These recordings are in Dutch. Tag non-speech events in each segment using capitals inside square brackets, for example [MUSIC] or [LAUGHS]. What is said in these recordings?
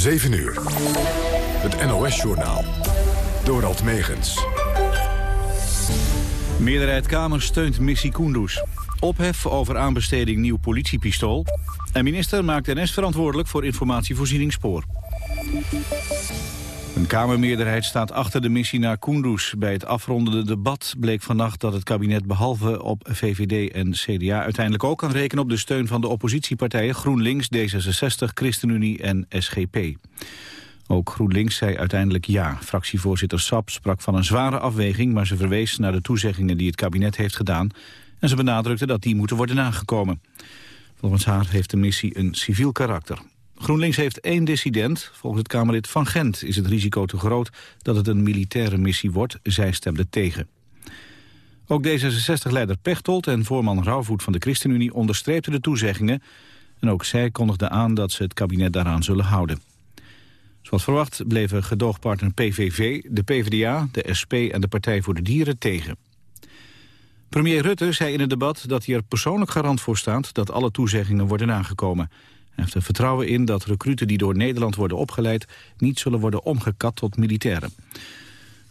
7 uur. Het NOS-journaal. Dorald Megens. Meerderheid Kamer steunt missie Kunduz. Ophef over aanbesteding nieuw politiepistool. En minister maakt NS verantwoordelijk voor informatievoorziening spoor. Een Kamermeerderheid staat achter de missie naar Kunduz. Bij het afrondende debat bleek vannacht dat het kabinet behalve op VVD en CDA uiteindelijk ook kan rekenen op de steun van de oppositiepartijen GroenLinks, D66, ChristenUnie en SGP. Ook GroenLinks zei uiteindelijk ja. Fractievoorzitter Sap sprak van een zware afweging, maar ze verwees naar de toezeggingen die het kabinet heeft gedaan en ze benadrukte dat die moeten worden nagekomen. Volgens haar heeft de missie een civiel karakter. GroenLinks heeft één dissident. Volgens het Kamerlid Van Gent is het risico te groot dat het een militaire missie wordt. Zij stemde tegen. Ook D66-leider Pechtold en voorman Rauwvoet van de ChristenUnie onderstreepten de toezeggingen. En ook zij kondigden aan dat ze het kabinet daaraan zullen houden. Zoals verwacht bleven gedoogpartner PVV, de PvdA, de SP en de Partij voor de Dieren tegen. Premier Rutte zei in het debat dat hij er persoonlijk garant voor staat dat alle toezeggingen worden nagekomen. Heeft er vertrouwen in dat recruten die door Nederland worden opgeleid... niet zullen worden omgekat tot militairen.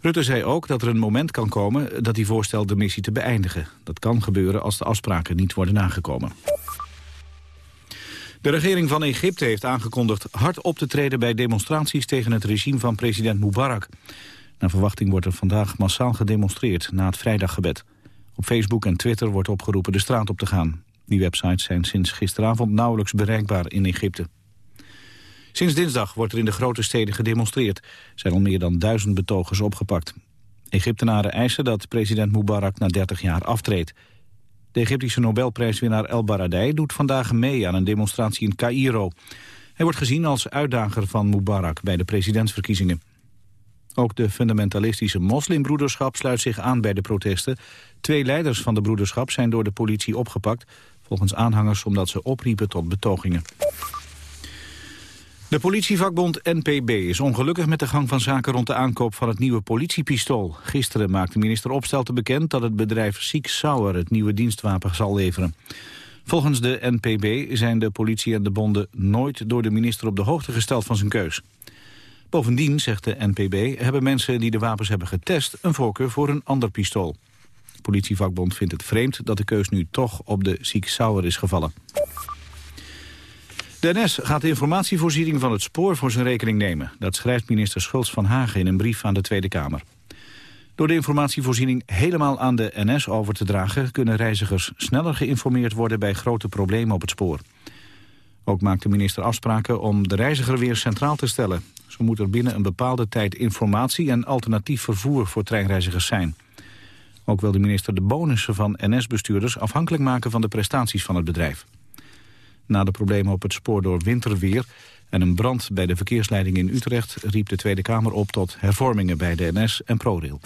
Rutte zei ook dat er een moment kan komen dat hij voorstelt de missie te beëindigen. Dat kan gebeuren als de afspraken niet worden nagekomen. De regering van Egypte heeft aangekondigd hard op te treden bij demonstraties tegen het regime van president Mubarak. Naar verwachting wordt er vandaag massaal gedemonstreerd na het vrijdaggebed. Op Facebook en Twitter wordt opgeroepen de straat op te gaan. Die websites zijn sinds gisteravond nauwelijks bereikbaar in Egypte. Sinds dinsdag wordt er in de grote steden gedemonstreerd. Er zijn al meer dan duizend betogers opgepakt. Egyptenaren eisen dat president Mubarak na 30 jaar aftreedt. De Egyptische Nobelprijswinnaar El Baradei doet vandaag mee aan een demonstratie in Cairo. Hij wordt gezien als uitdager van Mubarak bij de presidentsverkiezingen. Ook de fundamentalistische moslimbroederschap sluit zich aan bij de protesten. Twee leiders van de broederschap zijn door de politie opgepakt volgens aanhangers omdat ze opriepen tot betogingen. De politievakbond NPB is ongelukkig met de gang van zaken rond de aankoop van het nieuwe politiepistool. Gisteren maakte minister Opstelten bekend dat het bedrijf Sieg Sauer het nieuwe dienstwapen zal leveren. Volgens de NPB zijn de politie en de bonden nooit door de minister op de hoogte gesteld van zijn keus. Bovendien, zegt de NPB, hebben mensen die de wapens hebben getest een voorkeur voor een ander pistool. De politievakbond vindt het vreemd dat de keus nu toch op de ziek Sauer is gevallen. De NS gaat de informatievoorziening van het spoor voor zijn rekening nemen. Dat schrijft minister Schultz van Hagen in een brief aan de Tweede Kamer. Door de informatievoorziening helemaal aan de NS over te dragen... kunnen reizigers sneller geïnformeerd worden bij grote problemen op het spoor. Ook maakt de minister afspraken om de reiziger weer centraal te stellen. Zo moet er binnen een bepaalde tijd informatie en alternatief vervoer voor treinreizigers zijn. Ook wil de minister de bonussen van NS-bestuurders afhankelijk maken van de prestaties van het bedrijf. Na de problemen op het spoor door winterweer en een brand bij de verkeersleiding in Utrecht riep de Tweede Kamer op tot hervormingen bij de NS en ProRail.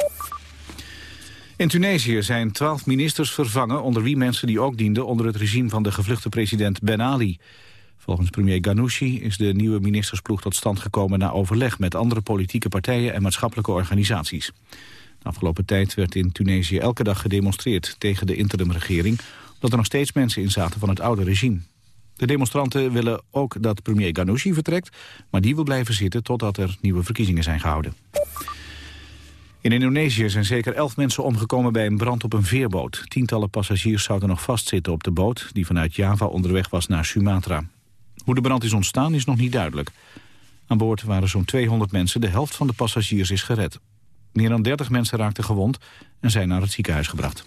In Tunesië zijn twaalf ministers vervangen onder wie mensen die ook dienden onder het regime van de gevluchte president Ben Ali. Volgens premier Ghanouchi is de nieuwe ministersploeg tot stand gekomen na overleg met andere politieke partijen en maatschappelijke organisaties. Afgelopen tijd werd in Tunesië elke dag gedemonstreerd tegen de interimregering, omdat er nog steeds mensen in zaten van het oude regime. De demonstranten willen ook dat premier Ghanouchi vertrekt, maar die wil blijven zitten totdat er nieuwe verkiezingen zijn gehouden. In Indonesië zijn zeker elf mensen omgekomen bij een brand op een veerboot. Tientallen passagiers zouden nog vastzitten op de boot... die vanuit Java onderweg was naar Sumatra. Hoe de brand is ontstaan is nog niet duidelijk. Aan boord waren zo'n 200 mensen, de helft van de passagiers is gered. Meer dan 30 mensen raakten gewond en zijn naar het ziekenhuis gebracht.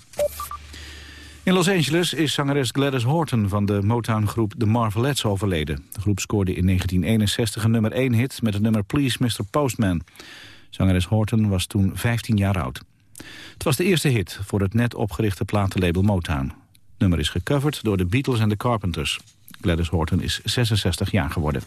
In Los Angeles is zangeres Gladys Horton van de Motown-groep The Marvelettes overleden. De groep scoorde in 1961 een nummer 1 hit met het nummer Please Mr. Postman. Zangeres Horton was toen 15 jaar oud. Het was de eerste hit voor het net opgerichte platenlabel Motown. Het nummer is gecoverd door de Beatles en de Carpenters. Gladys Horton is 66 jaar geworden.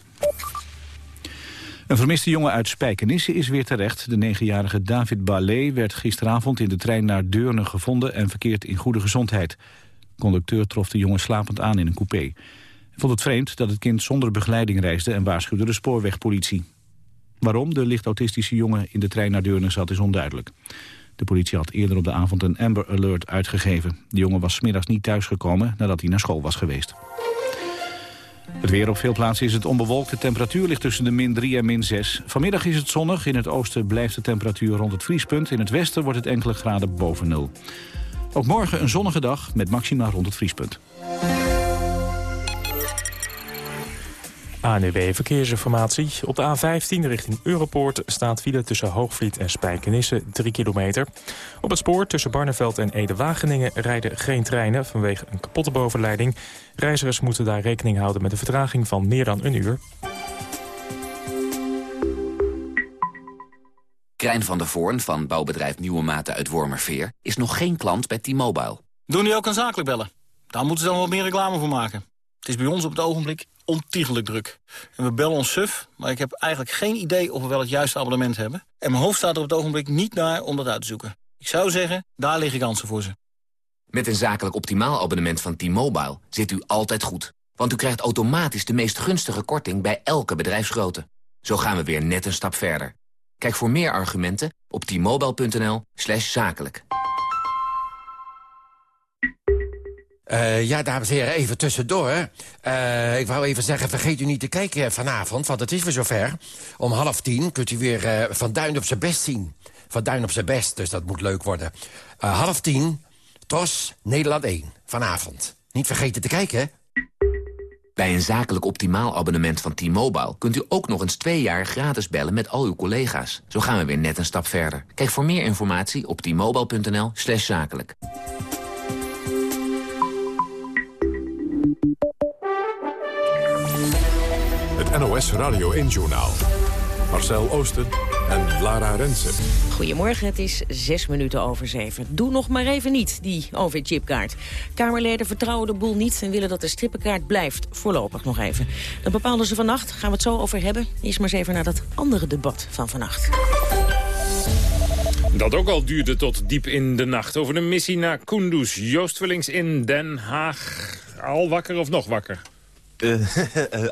Een vermiste jongen uit Spijkenisse is weer terecht. De negenjarige David Ballet werd gisteravond in de trein naar Deurne gevonden... en verkeert in goede gezondheid. De conducteur trof de jongen slapend aan in een coupé. Vond het vreemd dat het kind zonder begeleiding reisde... en waarschuwde de spoorwegpolitie. Waarom de licht autistische jongen in de trein naar Deurne zat is onduidelijk. De politie had eerder op de avond een Amber Alert uitgegeven. De jongen was smiddags niet thuisgekomen nadat hij naar school was geweest. Het weer op veel plaatsen is het onbewolkt. De temperatuur ligt tussen de min 3 en min 6. Vanmiddag is het zonnig. In het oosten blijft de temperatuur rond het vriespunt. In het westen wordt het enkele graden boven nul. Ook morgen een zonnige dag met maxima rond het vriespunt. ANUW Verkeersinformatie. Op de A15 richting Europoort staat file tussen Hoogvliet en Spijkenisse 3 kilometer. Op het spoor tussen Barneveld en Ede-Wageningen rijden geen treinen vanwege een kapotte bovenleiding. Reizigers moeten daar rekening houden met een vertraging van meer dan een uur. Krijn van der Voorn van bouwbedrijf Nieuwe Maten uit Wormerveer... is nog geen klant bij T-Mobile. Doen die ook aan zakelijk bellen? Daar moeten ze dan wat meer reclame voor maken. Het is bij ons op het ogenblik ontiegelijk druk. En we bellen ons suf, maar ik heb eigenlijk geen idee of we wel het juiste abonnement hebben. En mijn hoofd staat er op het ogenblik niet naar om dat uit te zoeken. Ik zou zeggen, daar liggen kansen voor ze. Met een zakelijk optimaal abonnement van T-Mobile zit u altijd goed. Want u krijgt automatisch de meest gunstige korting bij elke bedrijfsgrootte. Zo gaan we weer net een stap verder. Kijk voor meer argumenten op t-mobile.nl zakelijk. Uh, ja, dames en heren, even tussendoor. Uh, ik wou even zeggen, vergeet u niet te kijken vanavond, want het is weer zover. Om half tien kunt u weer uh, Van Duin op zijn best zien. Van Duin op zijn best, dus dat moet leuk worden. half tien, TOS, Nederland 1, vanavond. Niet vergeten te kijken, Bij een zakelijk optimaal abonnement van T-Mobile... kunt u ook nog eens twee jaar gratis bellen met al uw collega's. Zo gaan we weer net een stap verder. Kijk voor meer informatie op t-mobile.nl zakelijk. NOS Radio 1-journaal. Marcel Oosten en Lara Rensen. Goedemorgen, het is zes minuten over zeven. Doe nog maar even niet, die OV-chipkaart. Kamerleden vertrouwen de boel niet en willen dat de strippenkaart blijft. Voorlopig nog even. Dat bepaalden ze vannacht, gaan we het zo over hebben. Eerst maar eens even naar dat andere debat van vannacht. Dat ook al duurde tot diep in de nacht. Over de missie naar Kunduz. Joost Vullings in Den Haag. Al wakker of nog wakker? Uh,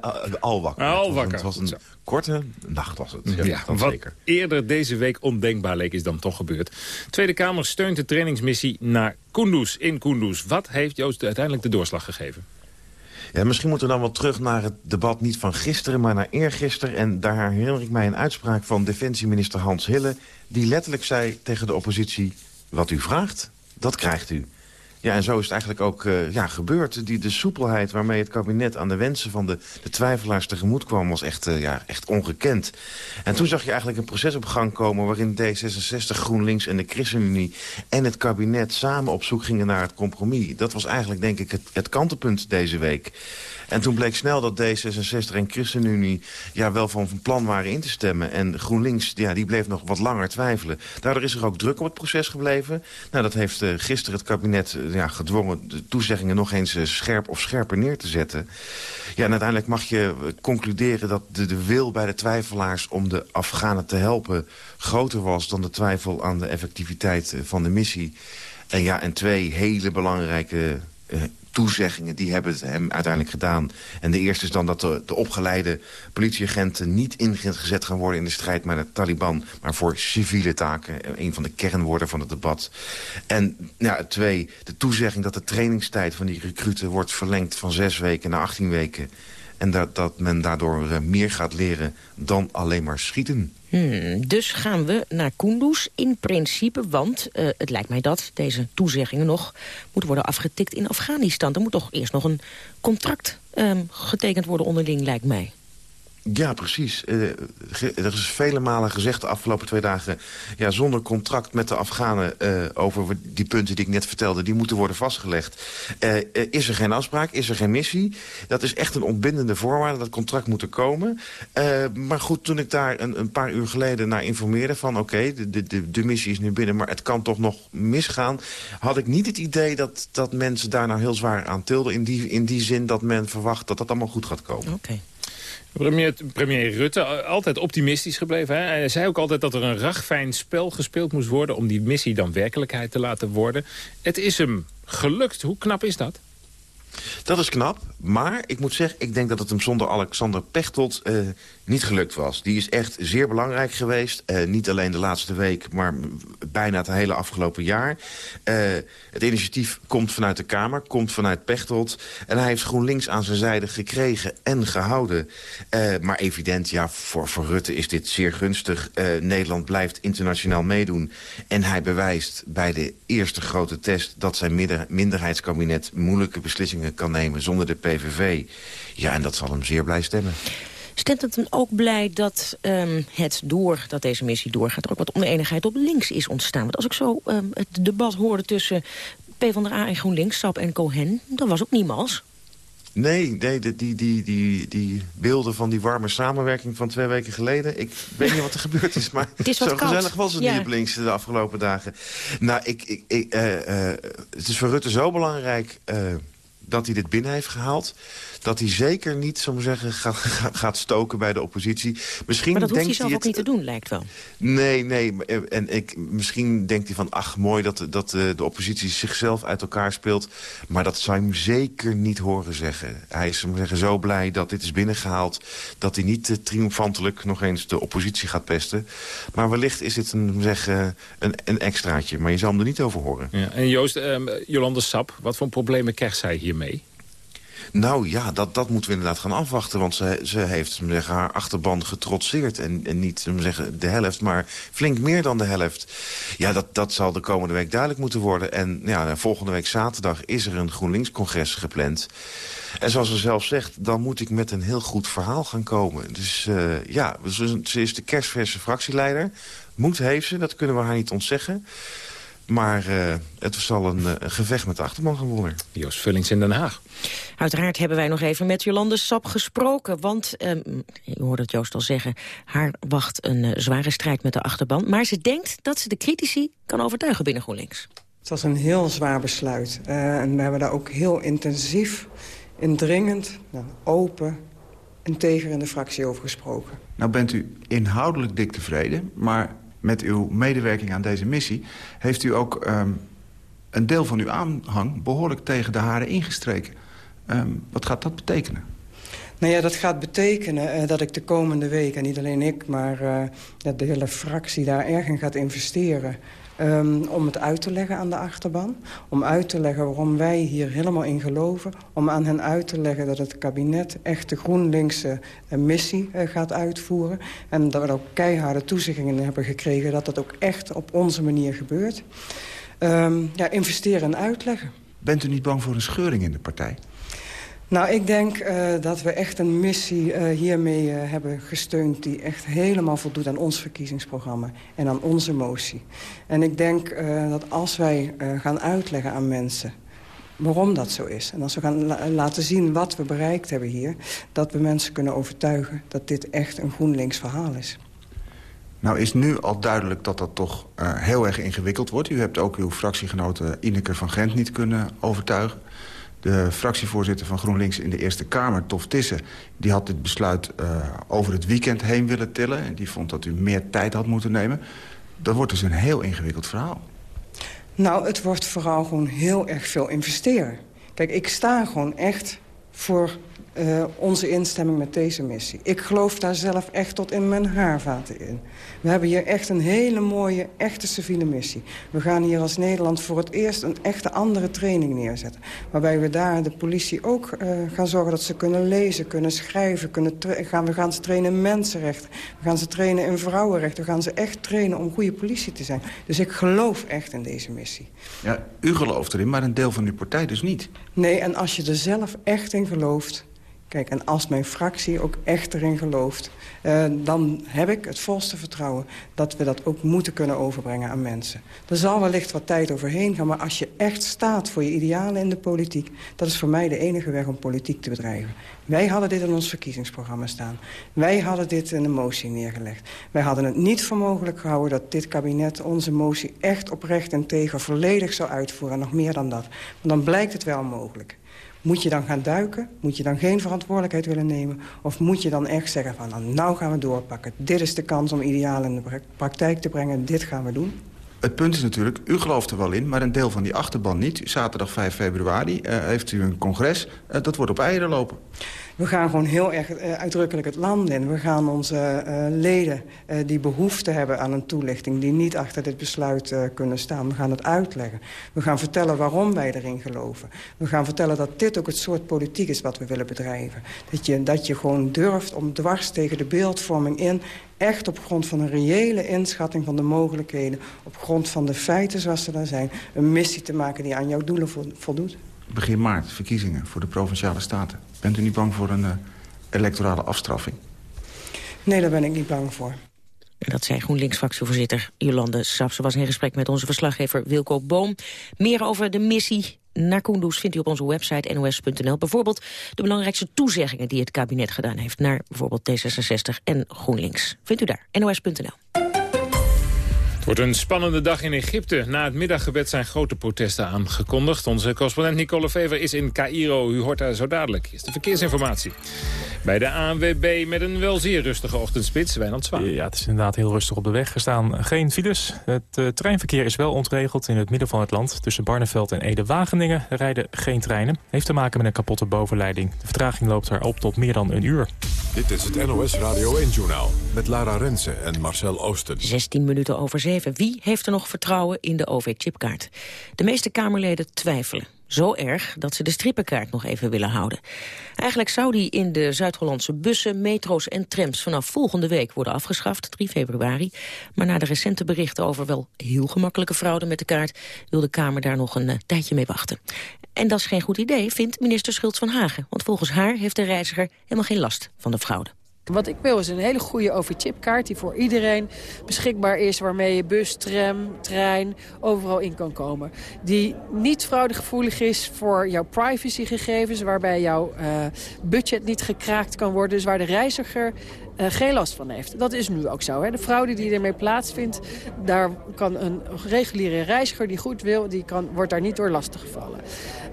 [LAUGHS] al wakker. Al wakker. Het was een, korte nacht was het. Ja, wat zeker. eerder deze week ondenkbaar leek is dan toch gebeurd. Tweede Kamer steunt de trainingsmissie naar Kunduz in Kunduz. Wat heeft Joost uiteindelijk de doorslag gegeven? Ja, misschien moeten we dan wel terug naar het debat niet van gisteren, maar naar eergisteren. En daar herinner ik mij een uitspraak van defensieminister Hans Hille... die letterlijk zei tegen de oppositie, wat u vraagt, dat krijgt u. Ja, en zo is het eigenlijk ook uh, ja, gebeurd. Die, de soepelheid waarmee het kabinet aan de wensen van de, de twijfelaars tegemoet kwam... was echt, uh, ja, echt ongekend. En toen zag je eigenlijk een proces op gang komen... waarin D66, GroenLinks en de ChristenUnie en het kabinet... samen op zoek gingen naar het compromis. Dat was eigenlijk, denk ik, het, het deze week. En toen bleek snel dat D66 en ChristenUnie ja, wel van, van plan waren in te stemmen. En GroenLinks ja, die bleef nog wat langer twijfelen. Daardoor is er ook druk op het proces gebleven. Nou, dat heeft uh, gisteren het kabinet uh, ja, gedwongen de toezeggingen nog eens uh, scherp of scherper neer te zetten. Ja, en uiteindelijk mag je concluderen dat de, de wil bij de twijfelaars om de Afghanen te helpen groter was dan de twijfel aan de effectiviteit van de missie. En ja, en twee hele belangrijke toezeggingen, die hebben het hem uiteindelijk gedaan. En de eerste is dan dat de, de opgeleide politieagenten niet ingezet gaan worden in de strijd met de Taliban, maar voor civiele taken. Een van de kernwoorden van het debat. En ja, twee, de toezegging dat de trainingstijd van die recruten wordt verlengd van zes weken naar 18 weken. En dat, dat men daardoor uh, meer gaat leren dan alleen maar schieten. Hmm, dus gaan we naar Kunduz in principe, want uh, het lijkt mij dat deze toezeggingen nog moeten worden afgetikt in Afghanistan. Er moet toch eerst nog een contract um, getekend worden onderling, lijkt mij. Ja, precies. Er is vele malen gezegd de afgelopen twee dagen... Ja, zonder contract met de Afghanen uh, over die punten die ik net vertelde... die moeten worden vastgelegd. Uh, is er geen afspraak, is er geen missie? Dat is echt een ontbindende voorwaarde, dat contract moet er komen. maar goed, toen ik daar een, een, paar uur geleden naar informeerde... van oké, de, de, de missie is nu binnen, maar het kan toch nog misgaan... had ik niet het idee dat, dat mensen daar nou heel zwaar aan tilden... in die, in die zin dat men verwacht dat dat allemaal goed gaat komen. Oké. Premier, premier Rutte, altijd optimistisch gebleven. Hè? Hij zei ook altijd dat er een ragfijn spel gespeeld moest worden... om die missie dan werkelijkheid te laten worden. Het is hem gelukt. Hoe knap is dat? Dat is knap, maar ik moet zeggen... ik denk dat het hem zonder Alexander Pechtold uh, niet gelukt was. Die is echt zeer belangrijk geweest. Uh, niet alleen de laatste week, maar bijna het hele afgelopen jaar. Uh, het initiatief komt vanuit de Kamer, komt vanuit Pechtold. En hij heeft GroenLinks aan zijn zijde gekregen en gehouden. maar evident, ja, voor, voor Rutte is dit zeer gunstig. Nederland blijft internationaal meedoen. En hij bewijst bij de eerste grote test... dat zijn minderheidskabinet moeilijke beslissingen kan nemen zonder de PVV. Ja, en dat zal hem zeer blij stemmen. Stemt het hem ook blij dat um, het door, dat deze missie doorgaat... er ook wat oneenigheid op links is ontstaan? Want als ik zo um, het debat hoorde tussen PvdA en GroenLinks, Sap en Cohen... dan was ook niemals. Nee, nee die, die, die, die, die beelden van die warme samenwerking van twee weken geleden... ik weet niet wat er gebeurd is, maar [LAUGHS] is zo koud. gezellig was het niet op links de afgelopen dagen. Nou, ik, ik, ik uh, uh, het is voor Rutte zo belangrijk... Uh, dat hij dit binnen heeft gehaald dat hij zeker niet, zo zeggen, gaat, gaat stoken bij de oppositie. Misschien maar dat hoeft hij zelf ook niet te doen, lijkt wel. Nee, nee. Eh, en ik, misschien denkt hij van, ach, mooi dat, dat eh, de oppositie zichzelf uit elkaar speelt. Maar dat zou hem zeker niet horen zeggen. Hij is zeggen, zo blij dat dit is binnengehaald... dat hij niet uh, triomfantelijk nog eens de oppositie gaat pesten. Maar wellicht is dit een, zeg, een, een extraatje. Maar je zal hem er niet over horen. Ja, en Joost, um, Jolande Sap, wat voor problemen krijgt zij hiermee? Nou ja, dat, dat moeten we inderdaad gaan afwachten. Want ze, ze heeft zeggen, haar achterban getrotseerd. En, en niet zeggen, de helft, maar flink meer dan de helft. Ja, dat, dat zal de komende week duidelijk moeten worden. En ja, volgende week zaterdag is er een GroenLinks-congres gepland. En zoals ze zelf zegt, dan moet ik met een heel goed verhaal gaan komen. Dus uh, ja, ze is de kerstverse fractieleider. Moed heeft ze, dat kunnen we haar niet ontzeggen. Maar uh, het zal een, uh, gevecht met de achterban gewonnen. Joost Vullings in Den Haag. Uiteraard hebben wij nog even met Jolande Sap gesproken. Want, um, je hoorde het Joost al zeggen, haar wacht een uh, zware strijd met de achterban. Maar ze denkt dat ze de critici kan overtuigen binnen GroenLinks. Het was een heel zwaar besluit. en we hebben daar ook heel intensief, indringend, nou, open en tegen in de fractie over gesproken. Nou bent u inhoudelijk dik tevreden, maar met uw medewerking aan deze missie... heeft u ook um, een deel van uw aanhang behoorlijk tegen de haren ingestreken. Um, wat gaat dat betekenen? Nou ja, dat gaat betekenen uh, dat ik de komende week, en niet alleen ik... maar uh, dat de hele fractie daar erg in gaat investeren... Um, om het uit te leggen aan de achterban. Om uit te leggen waarom wij hier helemaal in geloven. Om aan hen uit te leggen dat het kabinet echt de GroenLinkse uh, missie uh, gaat uitvoeren. En dat we ook keiharde toezeggingen hebben gekregen... dat dat ook echt op onze manier gebeurt. Um, ja, investeren en uitleggen. Bent u niet bang voor een scheuring in de partij? Nou, ik denk uh, dat we echt een missie uh, hiermee uh, hebben gesteund... die echt helemaal voldoet aan ons verkiezingsprogramma en aan onze motie. En ik denk dat als wij gaan uitleggen aan mensen waarom dat zo is... en als we gaan la laten zien wat we bereikt hebben hier... dat we mensen kunnen overtuigen dat dit echt een GroenLinks verhaal is. Nou is nu al duidelijk dat dat toch heel erg ingewikkeld wordt. U hebt ook uw fractiegenote Ineke van Gent niet kunnen overtuigen. De fractievoorzitter van GroenLinks in de Eerste Kamer, Tof Tissen... die had dit besluit uh, over het weekend heen willen tillen. En die vond dat u meer tijd had moeten nemen. Dat wordt dus een heel ingewikkeld verhaal. Nou, het wordt vooral gewoon heel erg veel investeren. Kijk, ik sta gewoon echt voor uh, onze instemming met deze missie. Ik geloof daar zelf echt tot in mijn haarvaten in. We hebben hier echt een hele mooie, echte civiele missie. We gaan hier als Nederland voor het eerst een echte andere training neerzetten. Waarbij we daar de politie ook uh, gaan zorgen dat ze kunnen lezen, kunnen schrijven. Kunnen gaan, we gaan ze trainen in mensenrechten. We gaan ze trainen in vrouwenrechten. We gaan ze echt trainen om goede politie te zijn. Dus ik geloof echt in deze missie. Ja, u gelooft erin, maar een deel van uw partij dus niet. Nee, en als je er zelf echt in gelooft Kijk, en als mijn fractie ook echt erin gelooft... Uh, dan heb ik het volste vertrouwen dat we dat ook moeten kunnen overbrengen aan mensen. Er zal wellicht wat tijd overheen gaan, maar als je echt staat voor je idealen in de politiek... dat is voor mij de enige weg om politiek te bedrijven. Wij hadden dit in ons verkiezingsprogramma staan. Wij hadden dit in een motie neergelegd. Wij hadden het niet voor mogelijk gehouden dat dit kabinet onze motie echt oprecht en tegen volledig zou uitvoeren. En nog meer dan dat. Maar dan blijkt het wel mogelijk. Moet je dan gaan duiken? Moet je dan geen verantwoordelijkheid willen nemen? Of moet je dan echt zeggen van nou, nou gaan we doorpakken. Dit is de kans om idealen in de praktijk te brengen. Dit gaan we doen. Het punt is natuurlijk, u gelooft er wel in, maar een deel van die achterban niet. Zaterdag 5 februari uh, heeft u een congres. Uh, dat wordt op eieren lopen. We gaan gewoon heel erg uh, uitdrukkelijk het land in. We gaan onze leden die behoefte hebben aan een toelichting... die niet achter dit besluit kunnen staan, we gaan het uitleggen. We gaan vertellen waarom wij erin geloven. We gaan vertellen dat dit ook het soort politiek is wat we willen bedrijven. Dat je, dat je gewoon durft om dwars tegen de beeldvorming in echt op grond van een reële inschatting van de mogelijkheden... op grond van de feiten zoals ze daar zijn... een missie te maken die aan jouw doelen voldoet. Begin maart, verkiezingen voor de Provinciale Staten. Bent u niet bang voor een uh, electorale afstraffing? Nee, daar ben ik niet bang voor. En dat zei GroenLinks-fractievoorzitter Jolande Sap. Ze was in gesprek met onze verslaggever Wilco Boom. Meer over de missie naar Kunduz vindt u op onze website nos.nl. Bijvoorbeeld de belangrijkste toezeggingen die het kabinet gedaan heeft... naar bijvoorbeeld D66 en GroenLinks. Vindt u daar, nos.nl. Het wordt een spannende dag in Egypte. Na het middaggebed zijn grote protesten aangekondigd. Onze correspondent Nicole Fever is in Cairo. U hoort daar zo dadelijk. Is de verkeersinformatie. Bij de ANWB met een wel zeer rustige ochtendspits. Wijnand Zwaan. Ja, het is inderdaad heel rustig op de weg gestaan. Geen files. Het uh, treinverkeer is wel ontregeld in het midden van het land. Tussen Barneveld en Ede-Wageningen rijden geen treinen. Heeft te maken met een kapotte bovenleiding. De vertraging loopt daar op tot meer dan een uur. Dit is het NOS Radio 1-journaal met Lara Rensen en Marcel Oosten. 16 minuten over 7. Wie heeft er nog vertrouwen in de OV-chipkaart? De meeste Kamerleden twijfelen. Zo erg dat ze de strippenkaart nog even willen houden. Eigenlijk zou die in de Zuid-Hollandse bussen, metro's en trams... vanaf volgende week worden afgeschaft, 3 februari. Maar na de recente berichten over wel heel gemakkelijke fraude met de kaart... wil de Kamer daar nog een uh, tijdje mee wachten. En dat is geen goed idee, vindt minister Schultz van Hagen. Want volgens haar heeft de reiziger helemaal geen last van de fraude. Wat ik wil is een hele goede overchipkaart die voor iedereen beschikbaar is... waarmee je bus, tram, trein overal in kan komen. Die niet fraudegevoelig is voor jouw privacygegevens... waarbij jouw uh, budget niet gekraakt kan worden. Dus waar de reiziger uh, geen last van heeft. Dat is nu ook zo. Hè. De fraude die ermee plaatsvindt, daar kan een reguliere reiziger die goed wil, die kan, wordt daar niet door lastiggevallen.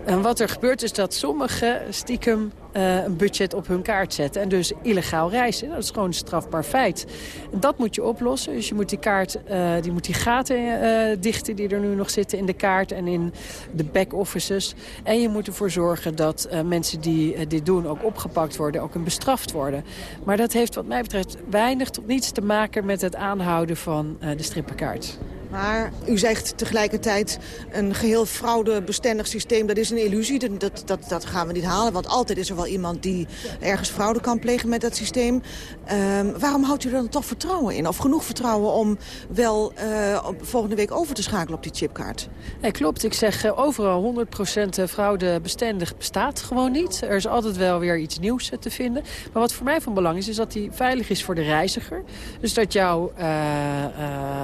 En wat er gebeurt is dat sommigen stiekem een budget op hun kaart zetten. En dus illegaal reizen. Dat is gewoon een strafbaar feit. dat moet je oplossen. Dus je moet die kaart, uh, die, moet die gaten uh, dichten die er nu nog zitten in de kaart en in de back-offices. En je moet ervoor zorgen dat mensen die dit doen ook opgepakt worden, ook en bestraft worden. Maar dat heeft wat mij betreft weinig tot niets te maken met het aanhouden van de strippenkaart. Maar u zegt tegelijkertijd een geheel fraudebestendig systeem, dat is een illusie. Dat, dat, dat gaan we niet halen, want altijd is er wel iemand die ergens fraude kan plegen met dat systeem. Um, waarom houdt u er dan toch vertrouwen in? Of genoeg vertrouwen om wel uh, volgende week over te schakelen op die chipkaart? Nee, klopt. Ik zeg uh, overal 100% fraudebestendig bestaat gewoon niet. Er is altijd wel weer iets nieuws te vinden. Maar wat voor mij van belang is, is dat die veilig is voor de reiziger. Dus dat jouw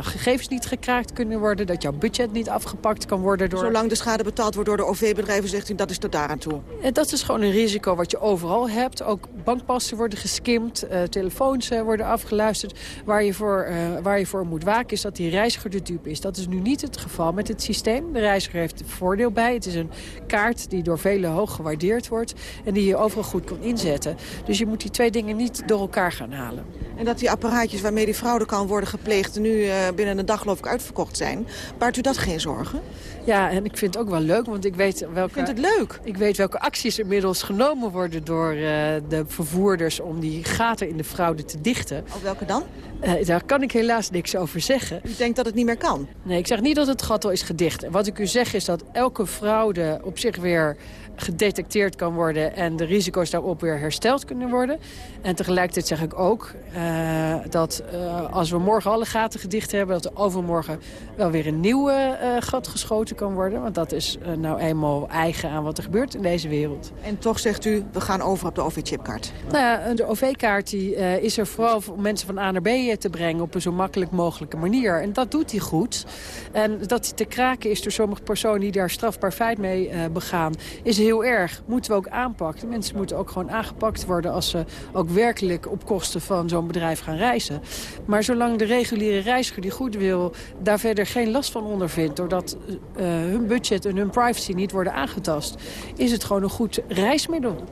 gegevens niet kunnen worden. Dat jouw budget niet afgepakt kan worden. Door... Zolang de schade betaald wordt door de OV-bedrijven, zegt u dat is tot daaraan toe. En dat is gewoon een risico wat je overal hebt. Ook bankpassen worden geskimd, uh, telefoons uh, worden afgeluisterd. Waar je, voor, uh, waar je voor moet waken is dat die reiziger de dupe is. Dat is nu niet het geval met het systeem. De reiziger heeft er voordeel bij. Het is een kaart die door velen hoog gewaardeerd wordt. En die je overal goed kan inzetten. Dus je moet die twee dingen niet door elkaar gaan halen. En dat die apparaatjes waarmee die fraude kan worden gepleegd... nu binnen een dag geloof ik uitverkocht uitverkocht zijn. Baart u dat geen zorgen? Ja, en ik vind het ook wel leuk, want ik weet welke... Ik vind het leuk? Ik weet welke acties inmiddels genomen worden door uh, de vervoerders... om die gaten in de fraude te dichten. Op welke dan? Uh, daar kan ik helaas niks over zeggen. U denkt dat het niet meer kan? Nee, ik zeg niet dat het gat al is gedicht. Wat ik u zeg is dat elke fraude op zich weer gedetecteerd kan worden... en de risico's daarop weer hersteld kunnen worden. En tegelijkertijd zeg ik ook uh, dat uh, als we morgen alle gaten gedicht hebben... dat er overmorgen wel weer een nieuwe uh, gat geschoten kan worden. Want dat is nou eenmaal eigen aan wat er gebeurt in deze wereld. En toch zegt u, we gaan over op de OV-chipkaart? Nou ja, de OV-kaart is er vooral om mensen van A naar B te brengen... op een zo makkelijk mogelijke manier. En dat doet hij goed. En dat hij te kraken is door sommige personen die daar strafbaar feit mee begaan... is heel erg. Moeten we ook aanpakken. Mensen moeten ook gewoon aangepakt worden als ze ook werkelijk op kosten van zo'n bedrijf gaan reizen. Maar zolang de reguliere reiziger die goed wil daar verder geen last van ondervindt... doordat uh, hun budget en hun privacy niet worden aangetast... is het gewoon een goed reismiddel.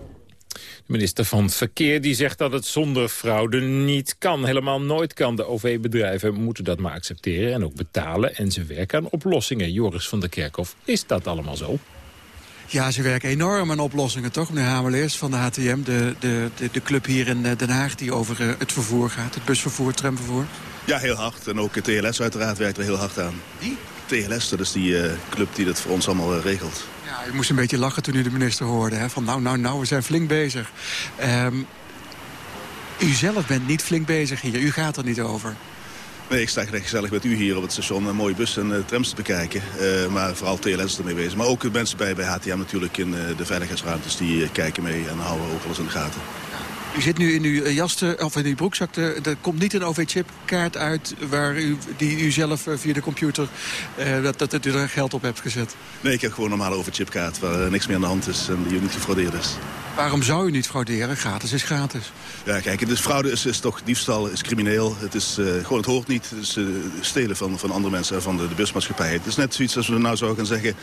minister van Verkeer die zegt dat het zonder fraude niet kan. Helemaal nooit kan. De OV-bedrijven moeten dat maar accepteren en ook betalen. En ze werken aan oplossingen. Joris van der Kerkhof, is dat allemaal zo? Ja, ze werken enorm aan oplossingen, toch? Meneer Hamerleers van de HTM, de, de, de, de club hier in eh, Den Haag... die over eh, het vervoer gaat, het busvervoer, tramvervoer. Ja, heel hard. En ook TLS uiteraard werkt er heel hard aan. Wie? TLS, dat is die uh, club die dat voor ons allemaal uh, regelt. Ja, u moest een beetje lachen toen u de minister hoorde. Hè? Van nou, nou, nou, we zijn flink bezig. Um, u zelf bent niet flink bezig hier. U gaat er niet over. Nee, ik sta gezellig met u hier op het station een mooie bus en uh, trams te bekijken. Uh, maar vooral TLS ermee bezig. Maar ook mensen bij, bij HTM natuurlijk in uh, de veiligheidsruimtes... die kijken mee en houden ook alles in de gaten. U zit nu in uw jas of in uw broekzak. Er komt niet een OV-chipkaart uit waar u, die u zelf via de computer uh, dat, dat, dat u er geld op hebt gezet. Nee, ik heb gewoon een normale OV-chipkaart waar niks meer aan de hand is en die niet gefraudeerd is. Waarom zou u niet frauderen? Gratis is gratis. Ja, kijk, het is, fraude is, is toch diefstal, is crimineel. Het is uh, gewoon, het hoort niet. Het is stelen van, van andere mensen en van de, de busmaatschappij. Het is net zoiets als we nou zouden gaan zeggen...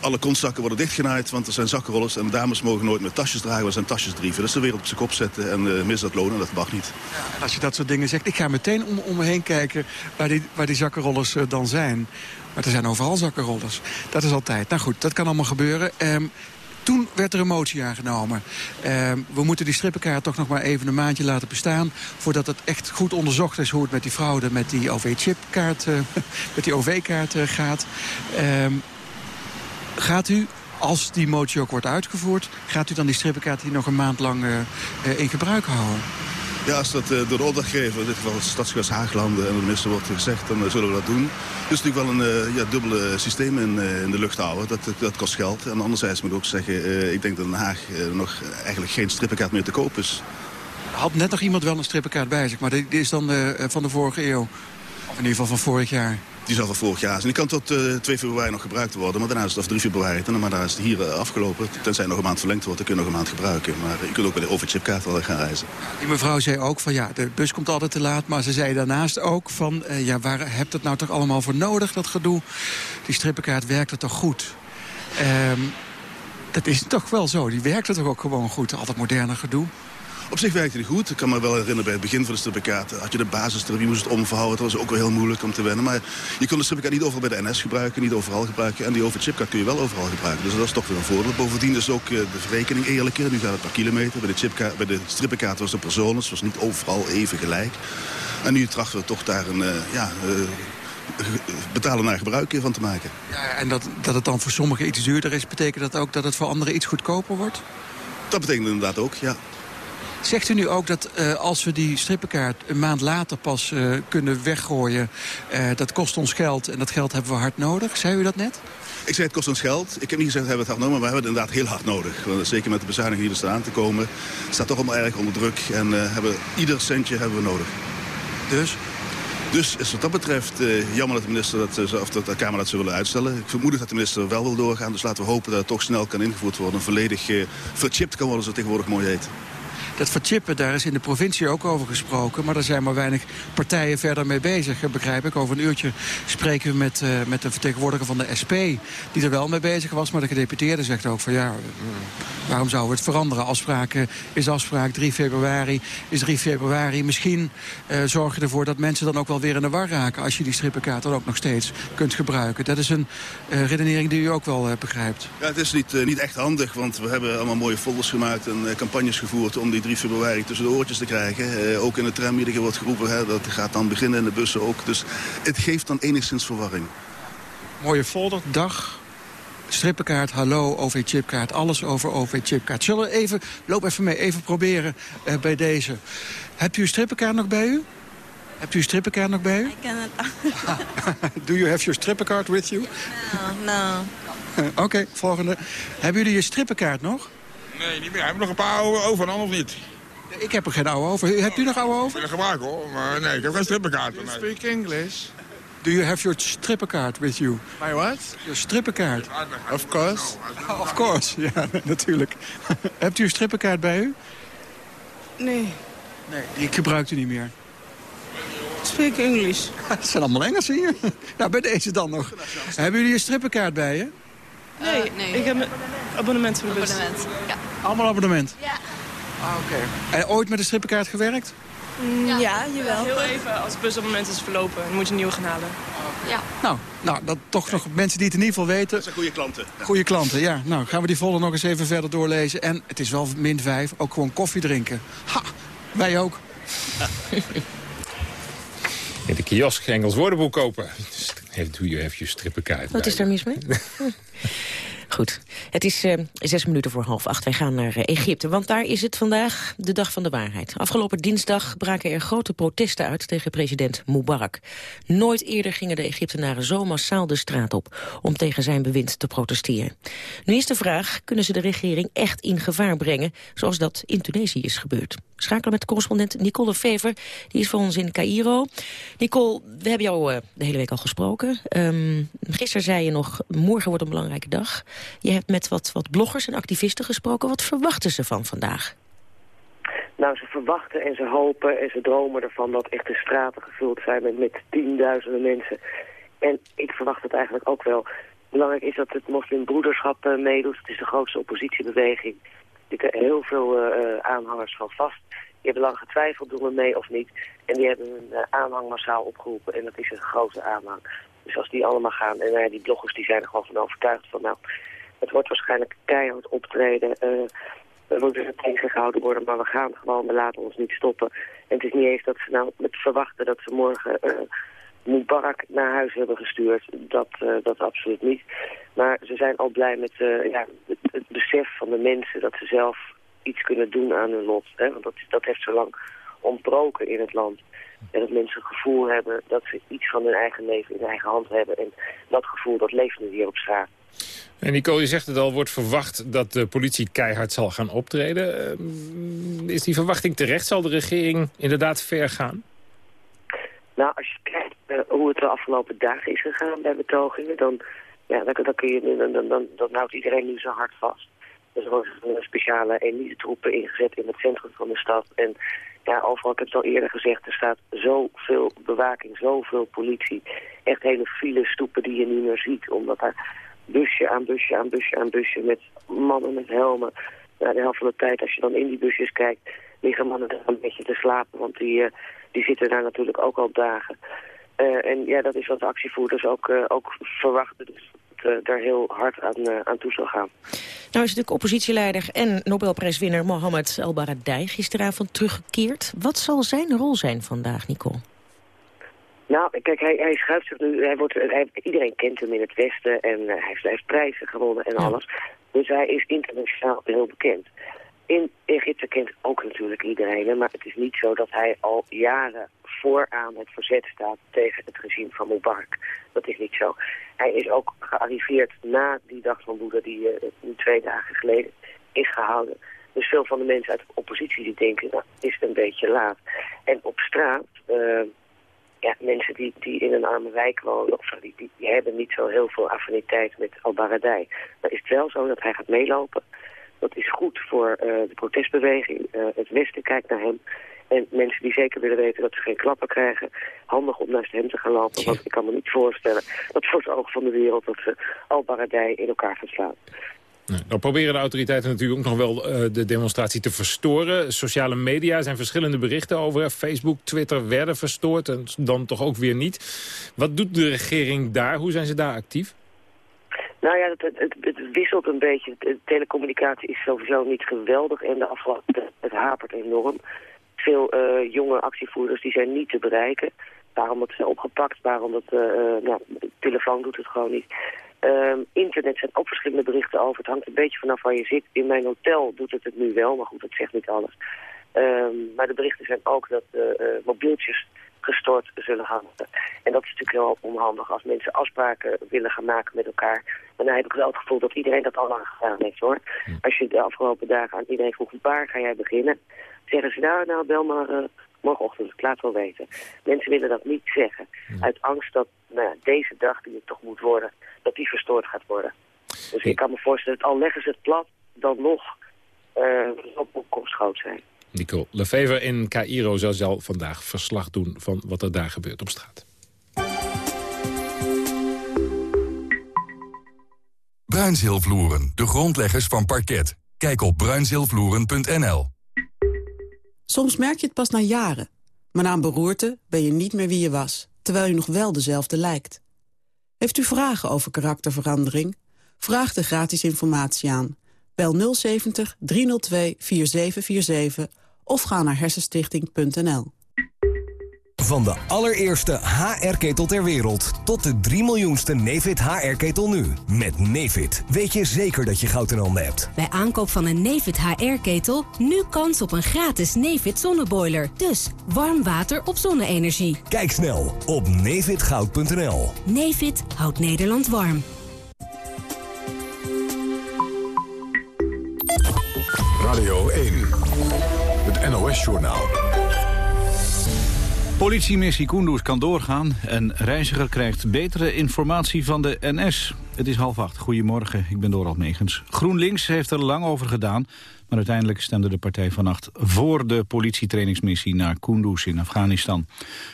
Alle konstzakken worden dichtgenaaid, want er zijn zakkenrollers... en dames mogen nooit meer tasjes dragen, we zijn tasjesdrieven. Dat is de wereld op zijn kop zetten en uh, mis dat lonen, dat mag niet. Ja, als je dat soort dingen zegt, ik ga meteen om, om me heen kijken... waar die, waar die zakkenrollers uh, dan zijn. Maar er zijn overal zakkenrollers. Dat is altijd. Nou goed, dat kan allemaal gebeuren. Um, toen werd er een motie aangenomen. Uh, we moeten die strippenkaart toch nog maar even een maandje laten bestaan... voordat het echt goed onderzocht is hoe het met die fraude... met die OV-chipkaart, uh, [LAUGHS] met die OV-kaart gaat. Uh, gaat u, als die motie ook wordt uitgevoerd... gaat u dan die strippenkaart hier nog een maand lang in gebruik houden? Ja, als dat uh, door de opdrachtgever, in dit geval het Stadsgas Haaglanden en de minister wordt gezegd, dan zullen we dat doen. Dus natuurlijk wel een ja, dubbele systeem in, in de lucht houden. Dat, dat kost geld. En anderzijds moet ik ook zeggen, ik denk dat in Den Haag nog eigenlijk geen strippenkaart meer te koop is. Had net nog iemand wel een strippenkaart bij zich, maar die, die is dan van de vorige eeuw. Of in ieder geval van vorig jaar. Die zal van vorig jaar zijn. Die kan tot uh, 2 februari nog gebruikt worden. Maar daarna is het, of 3 februari. Maar daarna is het hier uh, afgelopen. Tenzij nog een maand verlengd wordt, dan kun je nog een maand gebruiken. Maar je kunt ook bij de overchipkaart wel gaan reizen. Die mevrouw zei ook van ja, de bus komt altijd te laat. Maar ze zei daarnaast ook van uh, ja, waar hebt het nou toch allemaal voor nodig, dat gedoe? Die strippenkaart werkt er toch goed? Um, dat is toch wel zo. Die werkt er toch ook gewoon goed. Al dat moderne gedoe. Op zich werkte het goed. Ik kan me wel herinneren bij het begin van de strippenkaart had je de basistrip, je moest het omverhouden. Dat was ook wel heel moeilijk om te wennen. Maar je kon de strippenkaart niet overal bij de NS gebruiken, niet overal gebruiken. En die overchipkaart kun je wel overal gebruiken. Dus dat is toch weer een voordeel. Bovendien is ook de verrekening eerlijker. Nu gaat het per kilometer. Bij de, chipkaart, bij de strippenkaart was het per zone. Het was niet overal even gelijk. En nu trachten we toch daar een, uh, ja... Uh, betalen naar gebruik van te maken. Ja, en dat, dat het dan voor sommigen iets duurder is... betekent dat ook dat het voor anderen iets goedkoper wordt? Dat betekent inderdaad ook, ja. Zegt u nu ook dat uh, als we die strippenkaart een maand later pas uh, kunnen weggooien... Uh, dat kost ons geld en dat geld hebben we hard nodig? Zei u dat net? Ik zei het kost ons geld. Ik heb niet gezegd dat we het hard nodig maar we hebben het inderdaad heel hard nodig. Want zeker met de bezuinigingen die er staan te komen. Staat toch allemaal erg onder druk en hebben, ieder centje hebben we nodig. Dus? Dus is wat dat betreft uh, jammer dat de, minister dat, of dat de Kamer dat ze willen uitstellen. Ik vermoed dat de minister wel wil doorgaan. Dus laten we hopen dat het toch snel kan ingevoerd worden. En volledig uh, verchipt kan worden, zoals het tegenwoordig mooi heet. Dat verchippen, daar is in de provincie ook over gesproken. Maar daar zijn maar weinig partijen verder mee bezig, begrijp ik. Over een uurtje spreken we met, uh, met een vertegenwoordiger van de SP... die er wel mee bezig was, maar de gedeputeerde zegt ook van... ja, waarom zouden we het veranderen? Afspraken is afspraak, 3 februari is 3 februari. Misschien uh, zorg je ervoor dat mensen dan ook wel weer in de war raken... als je die strippenkaart dan ook nog steeds kunt gebruiken. Dat is een redenering die u ook wel begrijpt. Ja, het is niet, niet echt handig, want we hebben allemaal mooie folders gemaakt... en campagnes gevoerd om die 3 februari tussen de oortjes te krijgen. Uh, ook in de tram iedere keer wordt geroepen, hè, dat gaat dan beginnen in de bussen ook. Dus het geeft dan enigszins verwarring. Mooie folder, dag, strippenkaart, hallo, OV-chipkaart, alles over OV-chipkaart. Zullen we even, loop even mee, even proberen uh, bij deze. Hebt u een strippenkaart nog bij u? Hebt u een strippenkaart nog bij u? I cannot. [LAUGHS] Do you have your strippenkaart with you? No, no. [LAUGHS] Oké, okay, volgende. Hebben jullie je strippenkaart nog? Nee, niet meer. Hebben we nog een paar oude over, of niet? Ik heb er geen oude over. Hebt u nog oude over? Ik wil gebruiken hoor, maar nee, ik heb geen strippenkaart. You speak English? Do you have your strippenkaart with you? My what? Your strippenkaart. Of course. of course, ja, [LAUGHS] natuurlijk. [LAUGHS] Hebt u een strippenkaart bij u? Nee. Nee, die gebruikt u niet meer? Speak English. [LAUGHS] Het zijn allemaal Engelsen hier. Nou, bij deze dan nog. Hebben jullie een strippenkaart bij je? Nee, Uh, nee. ik heb een abonnement voor de bus. Abonnement, ja. Allemaal abonnement? Ja. Ah, oké. En ooit met een strippenkaart gewerkt? Ja, ja jawel. Heel even, als het bus op het moment is verlopen, dan moet je een nieuwe gaan halen. Ja. Nou, nou dat toch nog mensen die het in ieder geval weten. Dat zijn goede klanten. Goede klanten, ja. Nou, gaan we die volle nog eens even verder doorlezen. En het is wel min 5, ook gewoon koffie drinken. Ha, wij ook. In de kiosk Engels woordenboek kopen. Doe je even je strippenkaart Wat is daar mis mee? [LAUGHS] Goed, het is uh, zes minuten voor half acht. Wij gaan naar uh, Egypte, want daar is het vandaag de dag van de waarheid. Afgelopen dinsdag braken er grote protesten uit tegen president Mubarak. Nooit eerder gingen de Egyptenaren zo massaal de straat op... om tegen zijn bewind te protesteren. Nu is de vraag, kunnen ze de regering echt in gevaar brengen... zoals dat in Tunesië is gebeurd? Schakelen met correspondent Nicole Fever, die is voor ons in Cairo. Nicole, we hebben jou uh, de hele week al gesproken. Um, gisteren zei je nog, morgen wordt een belangrijke dag... Je hebt met wat, wat bloggers en activisten gesproken. Wat verwachten ze van vandaag? Nou, ze verwachten en ze hopen en ze dromen ervan dat echt de straten gevuld zijn met, met tienduizenden mensen. En ik verwacht het eigenlijk ook wel. Belangrijk is dat het moslimbroederschap uh, meedoet. Het is de grootste oppositiebeweging. Er zitten heel veel uh, aanhangers van vast. Die hebben lang getwijfeld, doen we mee of niet. En die hebben uh, aanhang massaal opgeroepen. En dat is een grote aanhang. Dus als die allemaal gaan, en uh, die bloggers die zijn er gewoon van overtuigd van... nou, het wordt waarschijnlijk keihard optreden. Uh, we moeten tegengehouden worden, maar we gaan gewoon, we laten ons niet stoppen. En het is niet eens dat ze nou met verwachten dat ze morgen uh, Mubarak naar huis hebben gestuurd. Dat, uh, dat absoluut niet. Maar ze zijn al blij met ja, het, het, besef van de mensen dat ze zelf iets kunnen doen aan hun lot. Hè? Want dat, dat heeft zo lang ontbroken in het land. En dat mensen het gevoel hebben dat ze iets van hun eigen leven in eigen hand hebben. En dat gevoel, dat leeft nu hier op straat. En Nicole, je zegt het al, wordt verwacht dat de politie keihard zal gaan optreden. Uh, is die verwachting terecht? Zal de regering inderdaad ver gaan? Nou, als je kijkt uh, hoe het de afgelopen dagen is gegaan bij betogingen... dan, ja, dan, dan, kun je, dan, dan, dan, dan houdt iedereen nu zijn hart vast. Er worden speciale elite-troepen ingezet in het centrum van de stad. En ja, overal, ik heb het al eerder gezegd, er staat zoveel bewaking, zoveel politie. Echt hele file stoepen die je niet meer ziet, omdat daar busje aan busje aan busje aan busje met mannen met helmen. De helft van de tijd, als je dan in die busjes kijkt, liggen mannen daar een beetje te slapen, want die, uh, die zitten daar natuurlijk ook al dagen. Uh, en ja, dat is wat de actievoerders ook, uh, ook verwachten. Dus dat daar heel hard aan, aan toe zal gaan. Nou is natuurlijk oppositieleider en Nobelprijswinnaar Mohammed El Baradei gisteravond teruggekeerd. Wat zal zijn rol zijn vandaag, Nicole? Nou, kijk, hij, hij schuift zich nu. Hij wordt, hij, iedereen kent hem in het Westen en uh, hij, heeft, hij heeft prijzen gewonnen en ja. alles. Dus hij is internationaal heel bekend. In Egypte kent ook natuurlijk iedereen, maar het is niet zo dat hij al jaren vooraan het verzet staat tegen het regime van Mubarak. Dat is niet zo. Hij is ook gearriveerd na die dag van Boeddha die uh, twee dagen geleden is gehouden. Dus veel van de mensen uit de oppositie die denken, nou, is het een beetje laat. En op straat, uh, ja, mensen die, die in een arme wijk wonen, of die, die, die hebben niet zo heel veel affiniteit met Al-Baradei. Maar is het wel zo dat hij gaat meelopen. Dat is goed voor uh, de protestbeweging. Uh, het Westen kijkt naar hem. En mensen die zeker willen weten dat ze geen klappen krijgen... handig om naast hem te gaan lopen. Want ik kan me niet voorstellen dat voor het oog van de wereld... dat ze Al-Baradei in elkaar gaan slaan. Nou, dan proberen de autoriteiten natuurlijk ook nog wel uh, de demonstratie te verstoren. Sociale media zijn verschillende berichten over. Facebook, Twitter werden verstoord en dan toch ook weer niet. Wat doet de regering daar? Hoe zijn ze daar actief? Nou ja, het, het, wisselt een beetje. Telecommunicatie is sowieso niet geweldig en de afgelopen, het hapert enorm. Veel uh, jonge actievoerders die zijn niet te bereiken. Waarom het zijn opgepakt, waarom het, uh, nou, de telefoon doet het gewoon niet. Um, internet zijn ook verschillende berichten over. Het hangt een beetje vanaf waar je zit. In mijn hotel doet het het nu wel, maar goed, dat zegt niet alles. Um, maar de berichten zijn ook dat mobieltjes gestort zullen worden. En dat is natuurlijk heel onhandig als mensen afspraken willen gaan maken met elkaar. Maar dan heb ik wel het gevoel dat iedereen dat allemaal gedaan heeft hoor. Als je de afgelopen dagen aan iedereen vroeg, waar ga jij beginnen? Zeggen ze, nou, nou bel maar uh, morgenochtend, ik laat wel weten. Mensen willen dat niet zeggen. Uit angst dat nou, deze dag die het toch moet worden, dat die verstoord gaat worden. Dus ik kan me voorstellen, dat al leggen ze het plat, dan nog uh, op opkomst groot zijn. Nicole Lefever in Cairo zal vandaag verslag doen van wat er daar gebeurt op straat. Bruinzeelvloeren, de grondleggers van parket. Kijk op bruinzeelvloeren.nl. Soms merk je het pas na jaren. Maar na een beroerte ben je niet meer wie je was, terwijl je nog wel dezelfde lijkt. Heeft u vragen over karakterverandering? Vraag de gratis informatie aan. Bel 070 302 4747 of ga naar hersenstichting.nl. Van de allereerste HR-ketel ter wereld tot de 3 miljoenste Nefit HR-ketel nu. Met Nefit weet je zeker dat je goud in handen hebt. Bij aankoop van een Nefit HR-ketel nu kans op een gratis Nefit zonneboiler. Dus warm water op zonne-energie. Kijk snel op nefitgoud.nl. Nefit houdt Nederland warm. Radio 1, het NOS-journaal. Politiemissie Kunduz kan doorgaan en reiziger krijgt betere informatie van de NS. Het is half acht. Goedemorgen, ik ben Dorald Megens. GroenLinks heeft er lang over gedaan, maar uiteindelijk stemde de partij vannacht voor de politietrainingsmissie naar Kunduz in Afghanistan.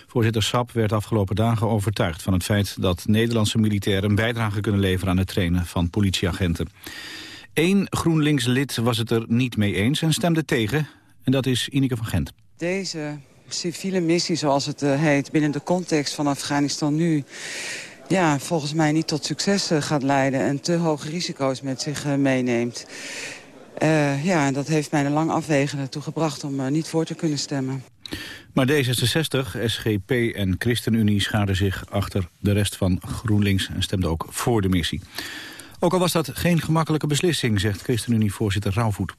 Voorzitter Sap werd afgelopen dagen overtuigd van het feit dat Nederlandse militairen een bijdrage kunnen leveren aan het trainen van politieagenten. Eén GroenLinks-lid was het er niet mee eens en stemde tegen, en dat is Ineke van Gent. Deze civiele missie, zoals het uh, heet, binnen de context van Afghanistan nu... ja, volgens mij niet tot succes uh, gaat leiden en te hoge risico's met zich uh, meeneemt. ja, dat heeft mij een lang afwegen ertoe gebracht om niet voor te kunnen stemmen. Maar D66, SGP en ChristenUnie schaarden zich achter de rest van GroenLinks... en stemden ook voor de missie. Ook al was dat geen gemakkelijke beslissing, zegt ChristenUnie-voorzitter Rauwvoet.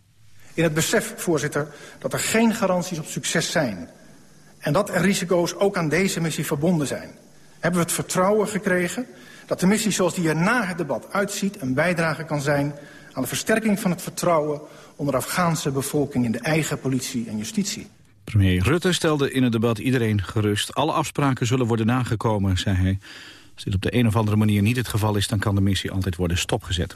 In het besef, voorzitter, dat er geen garanties op succes zijn... en dat er risico's ook aan deze missie verbonden zijn... hebben we het vertrouwen gekregen dat de missie zoals die er na het debat uitziet... een bijdrage kan zijn aan de versterking van het vertrouwen... onder de Afghaanse bevolking in de eigen politie en justitie. Premier Rutte stelde in het debat iedereen gerust. Alle afspraken zullen worden nagekomen, zei hij. Als dit op de een of andere manier niet het geval is... dan kan de missie altijd worden stopgezet.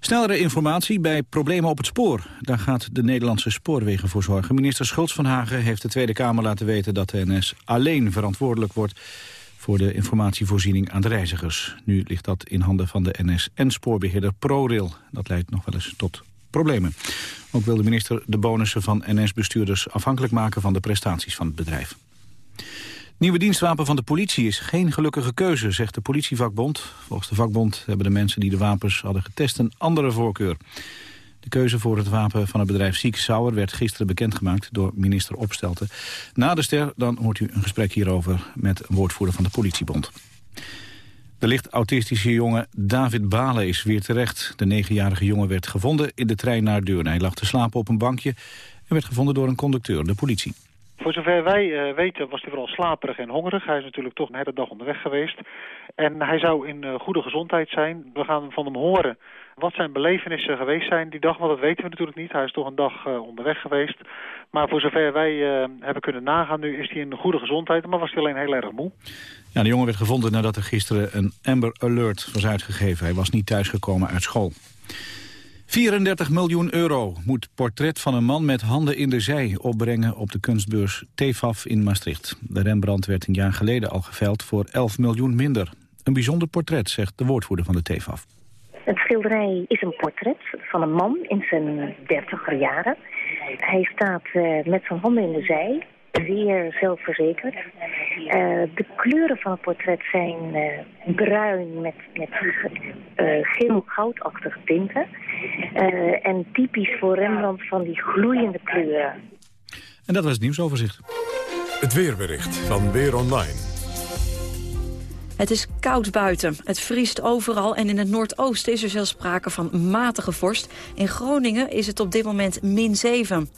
Snellere informatie bij problemen op het spoor. Daar gaat de Nederlandse spoorwegen voor zorgen. Minister Schultz van Hagen heeft de Tweede Kamer laten weten... dat de NS alleen verantwoordelijk wordt voor de informatievoorziening aan de reizigers. Nu ligt dat in handen van de NS en spoorbeheerder ProRail. Dat leidt nog wel eens tot problemen. Ook wil de minister de bonussen van NS-bestuurders afhankelijk maken van de prestaties van het bedrijf. Nieuwe dienstwapen van de politie is geen gelukkige keuze, zegt de politievakbond. Volgens de vakbond hebben de mensen die de wapens hadden getest een andere voorkeur. De keuze voor het wapen van het bedrijf Siek Sauer werd gisteren bekendgemaakt door minister Opstelten. Na de ster dan hoort u een gesprek hierover met een woordvoerder van de politiebond. De licht autistische jongen David Balen is weer terecht. De negenjarige jongen werd gevonden in de trein naar Deurne. Hij lag te slapen op een bankje en werd gevonden door een conducteur, de politie. Voor zover wij uh, weten was hij vooral slaperig en hongerig. Hij is natuurlijk toch een hele dag onderweg geweest. En hij zou in uh, goede gezondheid zijn. We gaan van hem horen wat zijn belevenissen geweest zijn die dag. Want dat weten we natuurlijk niet. Hij is toch een dag uh, onderweg geweest. Maar voor zover wij hebben kunnen nagaan nu is hij in goede gezondheid. Maar was hij alleen heel erg moe. Ja, de jongen werd gevonden nadat er gisteren een Amber Alert was uitgegeven. Hij was niet thuisgekomen uit school. 34 miljoen euro moet portret van een man met handen in de zij opbrengen op de kunstbeurs TEFAF in Maastricht. De Rembrandt werd een jaar geleden al geveild voor 11 miljoen minder. Een bijzonder portret, zegt de woordvoerder van de TEFAF. Het schilderij is een portret van een man in zijn dertiger jaren. Hij staat uh, met zijn handen in de zij, zeer zelfverzekerd. Uh, de kleuren van het portret zijn uh, bruin met, met uh, geel-goudachtige tinten. en typisch voor Rembrandt van die gloeiende kleuren. En dat was het nieuwsoverzicht. Het weerbericht van Weer Online. Het is koud buiten. Het vriest overal en in het noordoosten is er zelfs sprake van matige vorst. In Groningen is het op dit moment min 7.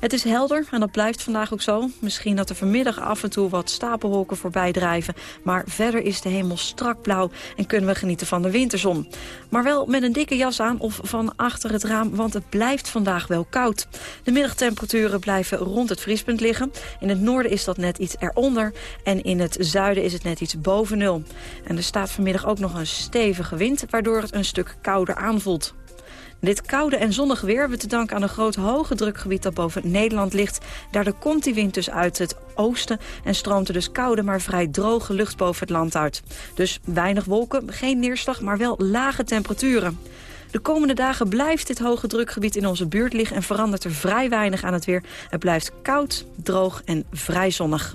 Het is helder en dat blijft vandaag ook zo. Misschien dat er vanmiddag af en toe wat stapelwolken voorbij drijven. Maar verder is de hemel strak blauw en kunnen we genieten van de winterzon. Maar wel met een dikke jas aan of van achter het raam, want het blijft vandaag wel koud. De middagtemperaturen blijven rond het vriespunt liggen. In het noorden is dat net iets eronder en in het zuiden is het net iets boven nul. En er staat vanmiddag ook nog een stevige wind, waardoor het een stuk kouder aanvoelt. Dit koude en zonnige weer hebben we te danken aan een groot hoge drukgebied dat boven Nederland ligt. Daardoor komt die wind dus uit het oosten en stroomt er dus koude maar vrij droge lucht boven het land uit. Dus weinig wolken, geen neerslag, maar wel lage temperaturen. De komende dagen blijft dit hoge drukgebied in onze buurt liggen... en verandert er vrij weinig aan het weer. Het blijft koud, droog en vrij zonnig.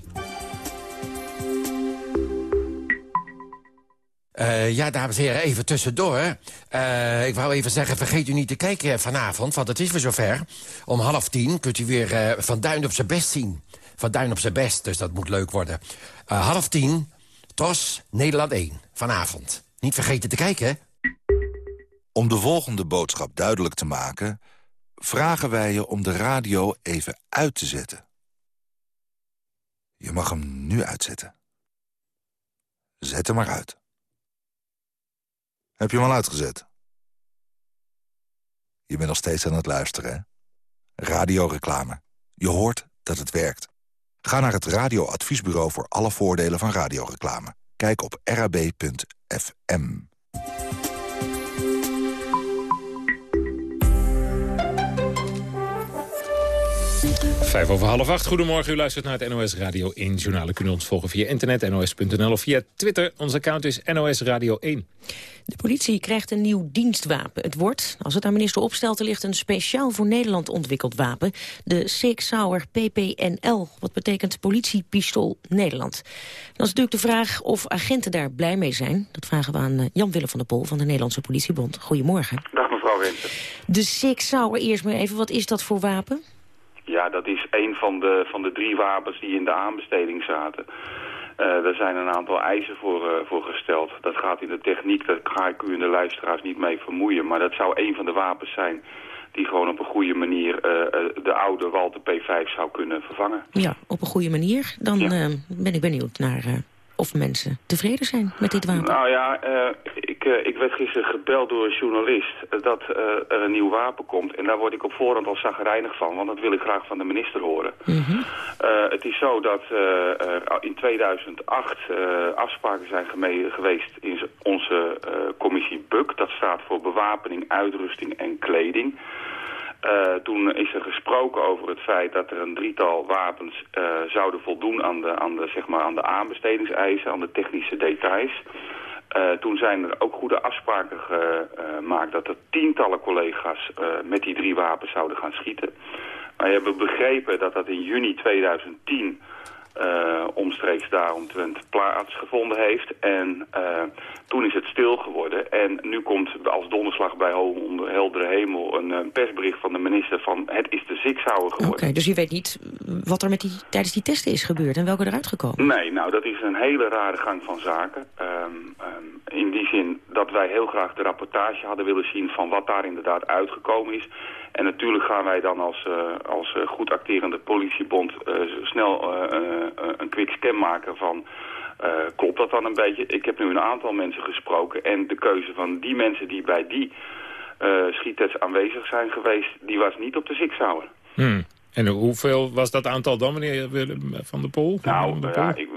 Uh, ja, dames en heren, even tussendoor. Uh, ik wou even zeggen, vergeet u niet te kijken vanavond, want het is weer zover. Om half tien kunt u weer uh, Van Duin op zijn best zien. Van Duin op zijn best, dus dat moet leuk worden. half tien, TOS, Nederland 1, vanavond. Niet vergeten te kijken, Om de volgende boodschap duidelijk te maken... vragen wij je om de radio even uit te zetten. Je mag hem nu uitzetten. Zet hem maar uit. Heb je hem al uitgezet? Je bent nog steeds aan het luisteren, hè? Radioreclame. Je hoort dat het werkt. Ga naar het radioadviesbureau voor alle voordelen van radioreclame. Kijk op rab.fm. Vijf over half acht. Goedemorgen, u luistert naar het NOS Radio 1 journaal. U kunt ons volgen via internet, nos.nl of via Twitter. Ons account is NOS Radio 1. De politie krijgt een nieuw dienstwapen. Het wordt, als het aan minister Opstelten ligt, een speciaal voor Nederland ontwikkeld wapen. De Sig Sauer PPNL, wat betekent politiepistool Nederland. Dan is natuurlijk de vraag of agenten daar blij mee zijn. Dat vragen we aan eh, Jan-Willem van der Pol van de Nederlandse Politiebond. Goedemorgen. Dag mevrouw Winter. De Sig Sauer, eerst maar even, wat is dat voor wapen? Ja, dat is een van de, van de drie wapens die in de aanbesteding zaten. Uh, er zijn een aantal eisen voor, uh, voor gesteld. Dat gaat in de techniek, daar ga ik u en de luisteraars niet mee vermoeien. Maar dat zou een van de wapens zijn die gewoon op een goede manier uh, de oude Walter P5 zou kunnen vervangen. Ja, op een goede manier. Dan ja. ben ik benieuwd naar of mensen tevreden zijn met dit wapen. Nou ja, uh, ik, uh, ik werd gisteren gebeld door een journalist dat uh, er een nieuw wapen komt. En daar word ik op voorhand al zagrijnig van, want dat wil ik graag van de minister horen. Mm -hmm. het is zo dat in 2008 afspraken zijn geweest in onze commissie BUK. Dat staat voor bewapening, uitrusting en kleding. Uh, toen is er gesproken over het feit dat er een drietal wapens uh, zouden voldoen aan de, aan, de, zeg maar aan de aanbestedingseisen, aan de technische details. Uh, toen zijn er ook goede afspraken gemaakt dat er tientallen collega's met die drie wapens zouden gaan schieten. Maar je hebt begrepen dat dat in juni 2010 uh, omstreeks daaromtrent plaatsgevonden heeft. En uh, toen is het stil geworden. En nu komt als donderslag bij onder heldere hemel een, een, persbericht van de minister van het is de zigzauer geworden. Oké, dus u weet niet wat er met die, tijdens die testen is gebeurd en welke eruit gekomen? Nee, nou dat is een hele rare gang van zaken. Um, um, in die zin dat wij heel graag de rapportage hadden willen zien van wat daar inderdaad uitgekomen is. En natuurlijk gaan wij dan als, uh, als uh, goed acterende politiebond uh, snel een quick scan maken van... klopt dat dan een beetje? Ik heb nu een aantal mensen gesproken en de keuze van die mensen die bij die schiettest aanwezig zijn geweest... die was niet op de zigzauer. Hmm. En hoeveel was dat aantal dan, meneer Willem van der Pol? Nou, de ja, ik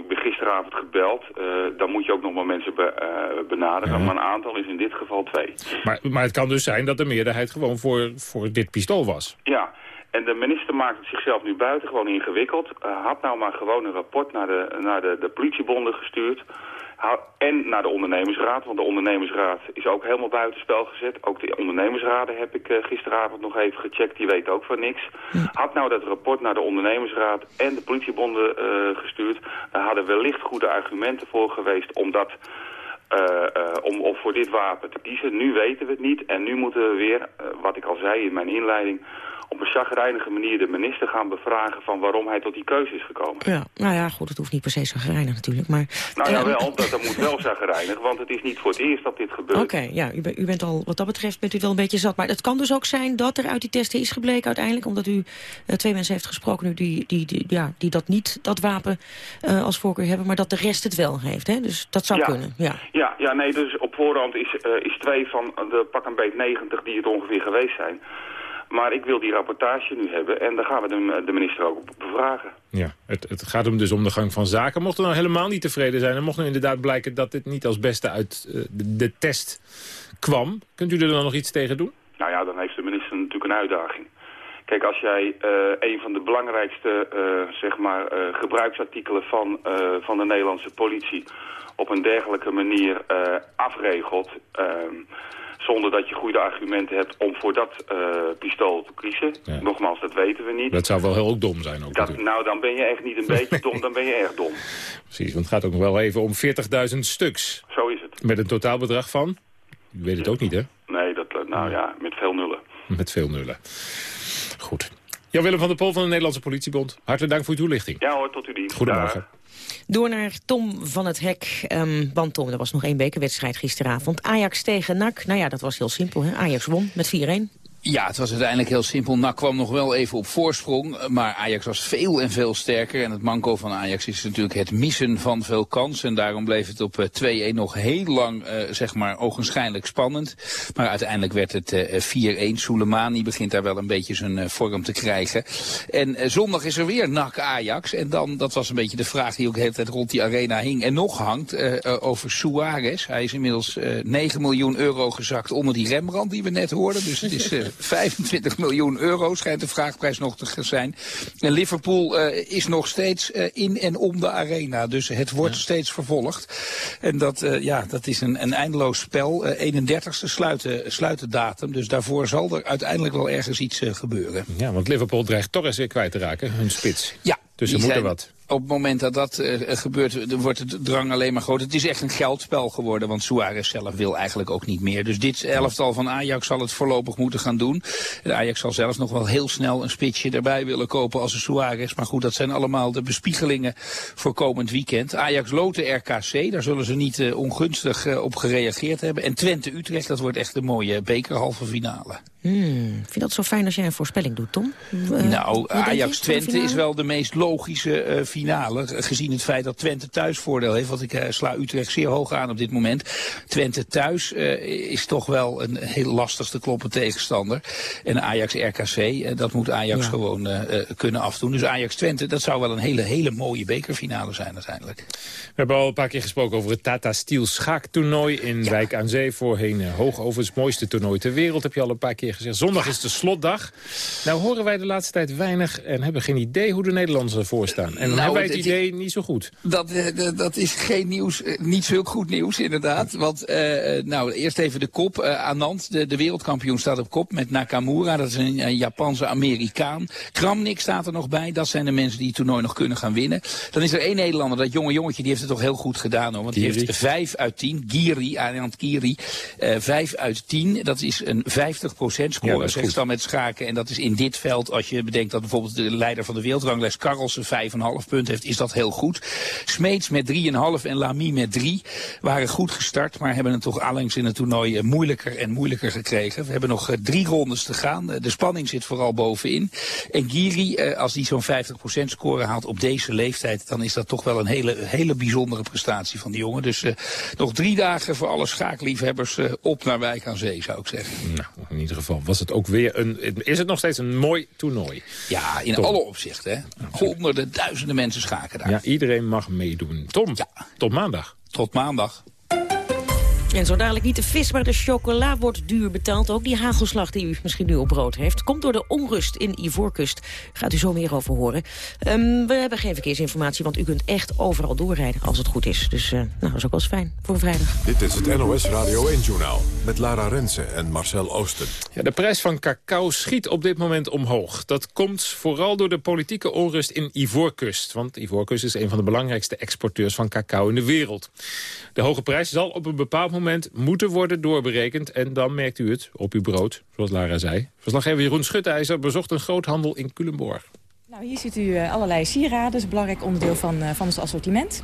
gisteravond gebeld. Uh, dan moet je ook nog maar mensen be, uh, benaderen. Ja. Maar een aantal is in dit geval twee. Maar, maar het kan dus zijn dat de meerderheid gewoon voor, voor dit pistool was? Ja, en de minister maakt het zichzelf nu buitengewoon ingewikkeld. Uh, had nou maar gewoon een rapport naar de, naar de, de politiebonden gestuurd... En naar de ondernemersraad, want de ondernemersraad is ook helemaal buitenspel gezet. Ook de ondernemersraden heb ik uh, gisteravond nog even gecheckt, die weten ook van niks. Had nou dat rapport naar de ondernemersraad en de politiebonden uh, gestuurd... daar hadden wellicht goede argumenten voor geweest om dat... Uh, uh, om, om voor dit wapen te kiezen. Nu weten we het niet en nu moeten we weer, wat ik al zei in mijn inleiding op een chagrijnige manier de minister gaan bevragen van waarom hij tot die keuze is gekomen. Ja, nou ja, goed, het hoeft niet per se chagrijnig natuurlijk, maar... Nou ja, wel, dat, dat moet wel chagrijnig, want het is niet voor het eerst dat dit gebeurt. Oké, okay, ja, u, u, bent al, wat dat betreft bent u wel een beetje zat. Maar het kan dus ook zijn dat er uit die testen is gebleken uiteindelijk, omdat u uh, twee mensen heeft gesproken nu die, die, die, ja, die dat niet, dat wapen uh, als voorkeur hebben, maar dat de rest het wel heeft, hè? Dus dat zou ja. kunnen, ja. Ja, ja, nee, dus op voorhand is, uh, is twee van de pak een beet 90 die het ongeveer geweest zijn... Maar ik wil die rapportage nu hebben en daar gaan we de, de minister ook op bevragen. Ja, het, het, gaat hem dus om de gang van zaken. Mocht er nou helemaal niet tevreden zijn... en mocht nu inderdaad blijken dat dit niet als beste uit uh, de, de, test kwam... kunt u er dan nog iets tegen doen? Nou ja, dan heeft de minister natuurlijk een uitdaging. Kijk, als jij uh, een van de belangrijkste uh, zeg maar, gebruiksartikelen van, van de Nederlandse politie... op een dergelijke manier afregelt ehm, Zonder dat je goede argumenten hebt om voor dat uh, pistool te kiezen. Nogmaals, dat weten we niet. Dat zou wel heel dom zijn ook. Dat, nou, dan ben je echt niet een [LAUGHS] beetje dom, dan ben je erg dom. Precies, want het gaat ook nog wel even om 40.000 stuks. Zo is het. Met een totaalbedrag van? U weet het ook niet, hè? Nee, dat, nou ja, met veel nullen. Met veel nullen. Goed. Jan-Willem van der Pol van de Nederlandse Politiebond. Hartelijk dank voor uw toelichting. Ja hoor, tot u dienst. Goedemorgen. Door naar Tom van het Hek. Um, want Tom, er was nog één bekerwedstrijd gisteravond. Ajax tegen NAC. Nou ja, dat was heel simpel. Hè? Ajax won met 4-1. Ja, het was uiteindelijk heel simpel. NAC kwam nog wel even op voorsprong, maar Ajax was veel en veel sterker. En het manco van Ajax is natuurlijk het missen van veel kans. En daarom bleef het op 2-1 eh, nog heel lang, uh, zeg maar, ogenschijnlijk spannend. Maar uiteindelijk werd het uh, 4-1. Soleimani begint daar wel een beetje zijn vorm te krijgen. En zondag is er weer NAC Ajax. En dan, dat was een beetje de vraag die ook de hele tijd rond die arena hing en nog hangt, over Suarez. Hij is inmiddels 9 miljoen euro gezakt onder die Rembrandt die we net hoorden. Dus het is 25 miljoen euro schijnt de vraagprijs nog te zijn. En Liverpool uh, is nog steeds uh, in en om de arena. Dus het wordt steeds vervolgd. En dat, uh, ja, dat is een, een eindeloos spel. 31ste sluiten, sluiten datum. Dus daarvoor zal er uiteindelijk wel ergens iets gebeuren. Ja, want Liverpool dreigt Torres weer kwijt te raken, hun spits. Ja. Dus er moet er wat op het moment dat dat uh, gebeurt, wordt de drang alleen maar groter. Het is echt een geldspel geworden, want Suarez zelf wil eigenlijk ook niet meer. Dus dit elftal van Ajax zal het voorlopig moeten gaan doen. Ajax zal zelfs nog wel heel snel een spitsje erbij willen kopen als een Suarez. Maar goed, dat zijn allemaal de bespiegelingen voor komend weekend. Ajax Loten RKC, daar zullen ze niet ongunstig op gereageerd hebben. En Twente-Utrecht, dat wordt echt een mooie bekerhalve finale. Hmm, vind je dat zo fijn als jij een voorspelling doet, Tom? nou, Ajax-Twente is wel de meest logische finale. Gezien het feit dat Twente thuis voordeel heeft. Want ik uh, sla Utrecht zeer hoog aan op dit moment. Twente thuis uh, is toch wel een heel lastig te kloppen tegenstander. En Ajax-RKC, uh, dat moet Ajax ja. gewoon kunnen afdoen. Dus Ajax-Twente, dat zou wel een hele, hele mooie bekerfinale zijn uiteindelijk. We hebben al een paar keer gesproken over het Tata Steel schaaktoernooi in ja. Wijk aan Zee. Voorheen Hoogover, het mooiste toernooi ter wereld, heb je al een paar keer gezegd. Zondag is de slotdag. Nou horen wij de laatste tijd weinig en hebben geen idee hoe de Nederlanders ervoor staan. En dan nou, hebben wij het idee niet zo goed. Dat, dat is geen nieuws, niet zo goed nieuws inderdaad. Want uh, nou, eerst even de kop. Uh, Anand, de, de wereldkampioen, staat op kop met Nakamura. Dat is een, een Japanse Amerikaan. Kramnik staat er nog bij. Dat zijn de mensen die het toernooi nog kunnen gaan winnen. Dan is er één Nederlander, dat jonge jongetje, die heeft het toch heel goed gedaan. Hoor, want Giri. die heeft 5 uit 10. Giri, Anand Giri. Uh, 5 uit 10. Dat is een 50% score, ja, dan met schaken. En dat is in dit veld, als je bedenkt dat bijvoorbeeld de leider van de wereldranglijst Carlsen 5,5 punt heeft, is dat heel goed. Smeets met 3,5 en Lamy met 3 waren goed gestart, maar hebben het toch allengs in het toernooi moeilijker en moeilijker gekregen. We hebben nog drie rondes te gaan. De spanning zit vooral bovenin. En Giri, als die zo'n 50% score haalt op deze leeftijd, dan is dat toch wel een hele, hele bijzondere prestatie van die jongen. Dus uh, nog drie dagen voor alle schaakliefhebbers uh, op naar Wijk aan Zee, zou ik zeggen. Nou, in ieder geval was het ook weer een, is het nog steeds een mooi toernooi. Ja, in Tom. alle opzichten. Hè. Honderden, duizenden mensen schaken daar. Ja, iedereen mag meedoen. Tom, ja. tot maandag. Tot maandag. En zo dadelijk niet de vis, maar de chocola wordt duur betaald. Ook die hagelslag die u misschien nu op brood heeft... komt door de onrust in Ivoorkust. Gaat u zo meer over horen. Um, we hebben geen verkeersinformatie, want u kunt echt overal doorrijden als het goed is. Dus uh, nou, dat is ook wel eens fijn voor vrijdag. Dit is het NOS Radio 1-journaal met Lara Rensen en Marcel Oosten. Ja, de prijs van cacao schiet op dit moment omhoog. Dat komt vooral door de politieke onrust in Ivoorkust. Want Ivoorkust is een van de belangrijkste exporteurs van cacao in de wereld. De hoge prijs zal op een bepaald moment moeten worden doorberekend. En dan merkt u het op uw brood, zoals Lara zei. Verslaggever Jeroen Schutteijzer bezocht een groothandel in Culemborg. Nou, hier ziet u allerlei sieraden, dat is een belangrijk onderdeel van, van het assortiment.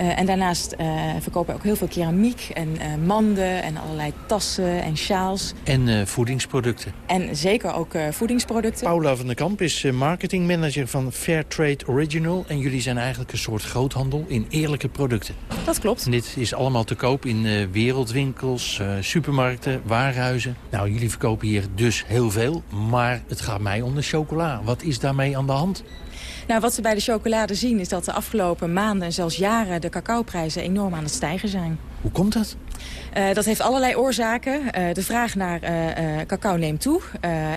Uh, en daarnaast uh, verkopen we ook heel veel keramiek en uh, manden en allerlei tassen en sjaals. En voedingsproducten. En zeker ook voedingsproducten. Paula van der Kamp is marketingmanager van Fairtrade Original. En jullie zijn eigenlijk een soort groothandel in eerlijke producten. Dat klopt. En dit is allemaal te koop in wereldwinkels, supermarkten, warenhuizen. Nou, jullie verkopen hier dus heel veel. Maar het gaat mij om de chocola. Wat is daarmee aan de hand? Nou, wat ze bij de chocolade zien is dat de afgelopen maanden en zelfs jaren de cacaoprijzen enorm aan het stijgen zijn. Hoe komt dat? Uh, dat heeft allerlei oorzaken. Uh, de vraag naar uh, cacao neemt toe.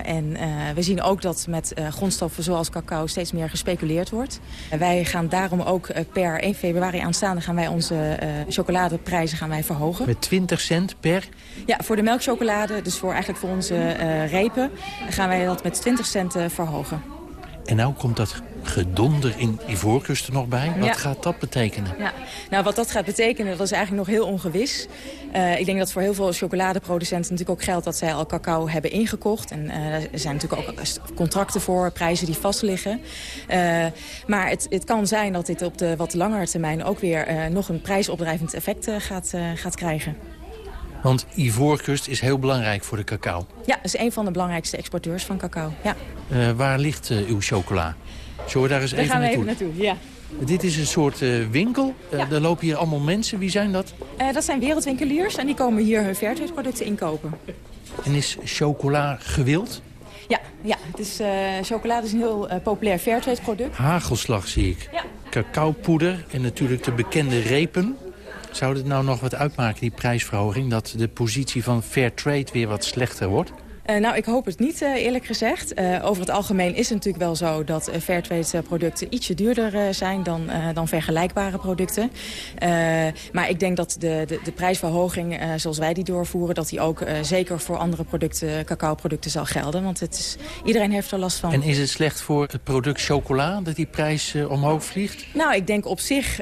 en we zien ook dat met grondstoffen zoals cacao steeds meer gespeculeerd wordt. wij gaan daarom ook per 1 februari aanstaande gaan wij onze chocoladeprijzen gaan wij verhogen. Met 20 cent per? Ja, voor de melkchocolade, dus voor, eigenlijk voor onze repen, gaan wij dat met 20 cent verhogen. En nou komt dat gedonder in Ivoorkust er nog bij. Wat gaat dat betekenen? Ja. Nou, wat dat gaat betekenen, dat is eigenlijk nog heel ongewis. Uh, ik denk dat voor heel veel chocoladeproducenten natuurlijk ook geldt dat zij al cacao hebben ingekocht. En uh, er zijn natuurlijk ook contracten voor, prijzen die vastliggen. Uh, maar het, het, kan zijn dat dit op de wat langere termijn ook weer nog een prijsopdrijvend effect gaat, gaat krijgen. Want Ivoorkust is heel belangrijk voor de cacao. Ja, is een van de belangrijkste exporteurs van cacao. Ja. Uh, waar ligt uh, uw chocola? Zullen we daar eens daar even gaan? We even naartoe ja. Dit is een soort uh, winkel. Ja. Er lopen hier allemaal mensen. Wie zijn dat? dat zijn wereldwinkeliers en die komen hier hun Fairtrade producten inkopen. En is chocola gewild? Ja, ja het is, chocolade is een heel populair Fairtrade product. Hagelslag zie ik. Ja. Cacaopoeder en natuurlijk de bekende repen. Zou het nou nog wat uitmaken, die prijsverhoging... dat de positie van fair trade weer wat slechter wordt? Uh, nou, ik hoop het niet, uh, eerlijk gezegd. Uh, over het algemeen is het natuurlijk wel zo dat fairtrade producten ietsje duurder zijn dan, dan vergelijkbare producten. maar ik denk dat de, de, de prijsverhoging zoals wij die doorvoeren, dat die ook zeker voor andere producten, cacao-producten zal gelden. Want het is, iedereen heeft er last van. En is het slecht voor het product chocola dat die prijs omhoog vliegt? Nou, ik denk op zich...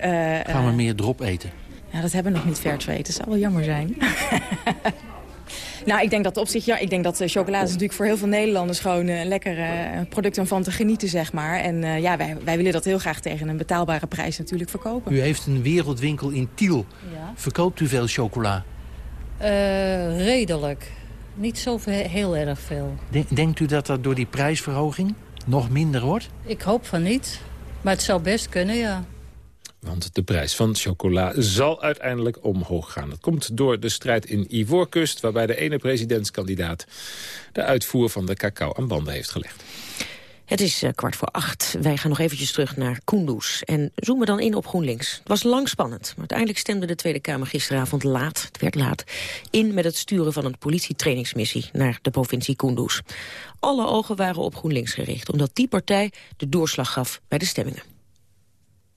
Gaan we meer drop eten? Ja, dat hebben we nog niet Fairtrade. Dat zou wel jammer zijn. [LAUGHS] nou, ik denk dat op zich, ja, ik denk dat uh, chocolade is natuurlijk voor heel veel Nederlanders gewoon uh, een lekker product om van te genieten, zeg maar. En ja, wij, wij willen dat heel graag tegen een betaalbare prijs natuurlijk verkopen. U heeft een wereldwinkel in Tiel. Ja. Verkoopt u veel chocola? redelijk. Niet zo heel erg veel. Denkt u dat dat door die prijsverhoging nog minder wordt? Ik hoop van niet. Maar het zou best kunnen, ja. Want de prijs van chocola zal uiteindelijk omhoog gaan. Dat komt door de strijd in Ivoorkust... waarbij de ene presidentskandidaat de uitvoer van de cacao aan banden heeft gelegd. Het is uh, kwart voor acht. Wij gaan nog eventjes terug naar Kunduz en zoomen dan in op GroenLinks. Het was lang spannend, maar uiteindelijk stemde de Tweede Kamer gisteravond laat, het werd laat, in met het sturen van een politietrainingsmissie naar de provincie Kunduz. Alle ogen waren op GroenLinks gericht, omdat die partij de doorslag gaf bij de stemmingen.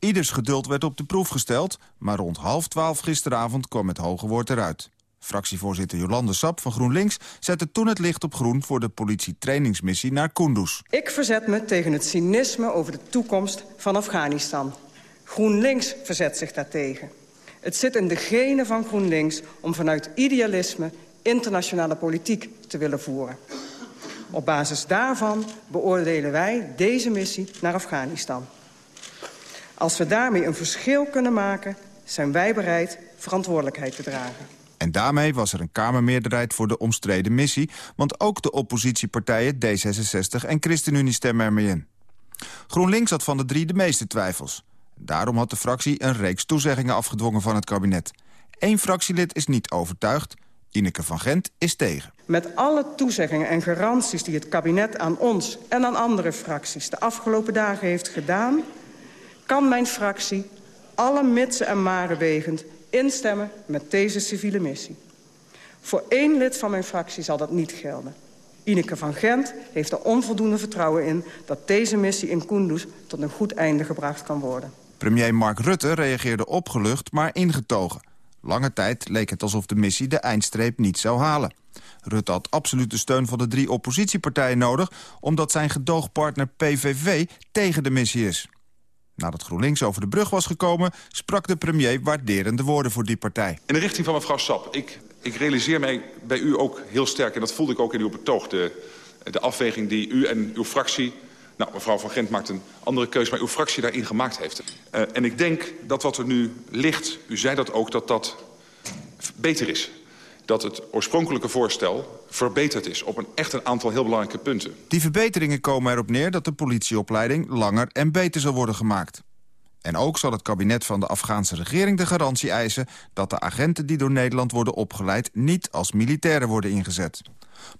Ieders geduld werd op de proef gesteld, maar rond half twaalf gisteravond kwam het hoge woord eruit. Fractievoorzitter Jolande Sap van GroenLinks zette toen het licht op groen... voor de politietrainingsmissie naar Kunduz. Ik verzet me tegen het cynisme over de toekomst van Afghanistan. GroenLinks verzet zich daartegen. Het zit in de genen van GroenLinks om vanuit idealisme... internationale politiek te willen voeren. Op basis daarvan beoordelen wij deze missie naar Afghanistan. Als we daarmee een verschil kunnen maken, zijn wij bereid verantwoordelijkheid te dragen. En daarmee was er een Kamermeerderheid voor de omstreden missie... want ook de oppositiepartijen D66 en ChristenUnie stemmen ermee in. GroenLinks had van de drie de meeste twijfels. Daarom had de fractie een reeks toezeggingen afgedwongen van het kabinet. Eén fractielid is niet overtuigd, Ineke van Gent is tegen. Met alle toezeggingen en garanties die het kabinet aan ons en aan andere fracties... de afgelopen dagen heeft gedaan kan mijn fractie, alle mitsen en maren wegend... instemmen met deze civiele missie. Voor één lid van mijn fractie zal dat niet gelden. Ineke van Gent heeft er onvoldoende vertrouwen in... dat deze missie in Kunduz tot een goed einde gebracht kan worden. Premier Mark Rutte reageerde opgelucht, maar ingetogen. Lange tijd leek het alsof de missie de eindstreep niet zou halen. Rutte had absoluut de steun van de drie oppositiepartijen nodig... omdat zijn gedoogpartner PVV tegen de missie is. Nadat GroenLinks over de brug was gekomen... sprak de premier waarderende woorden voor die partij. In de richting van mevrouw Sap. Ik, ik realiseer mij bij u ook heel sterk... en dat voelde ik ook in uw betoog... de, de afweging die u en uw fractie... Nou, mevrouw Van Gent maakt een andere keuze, maar uw fractie daarin gemaakt heeft. Uh, en ik denk dat wat er nu ligt, u zei dat ook, dat dat beter is. Dat het oorspronkelijke voorstel verbeterd is op een echt een aantal heel belangrijke punten. Die verbeteringen komen erop neer dat de politieopleiding langer en beter zal worden gemaakt. En ook zal het kabinet van de Afghaanse regering de garantie eisen... dat de agenten die door Nederland worden opgeleid niet als militairen worden ingezet.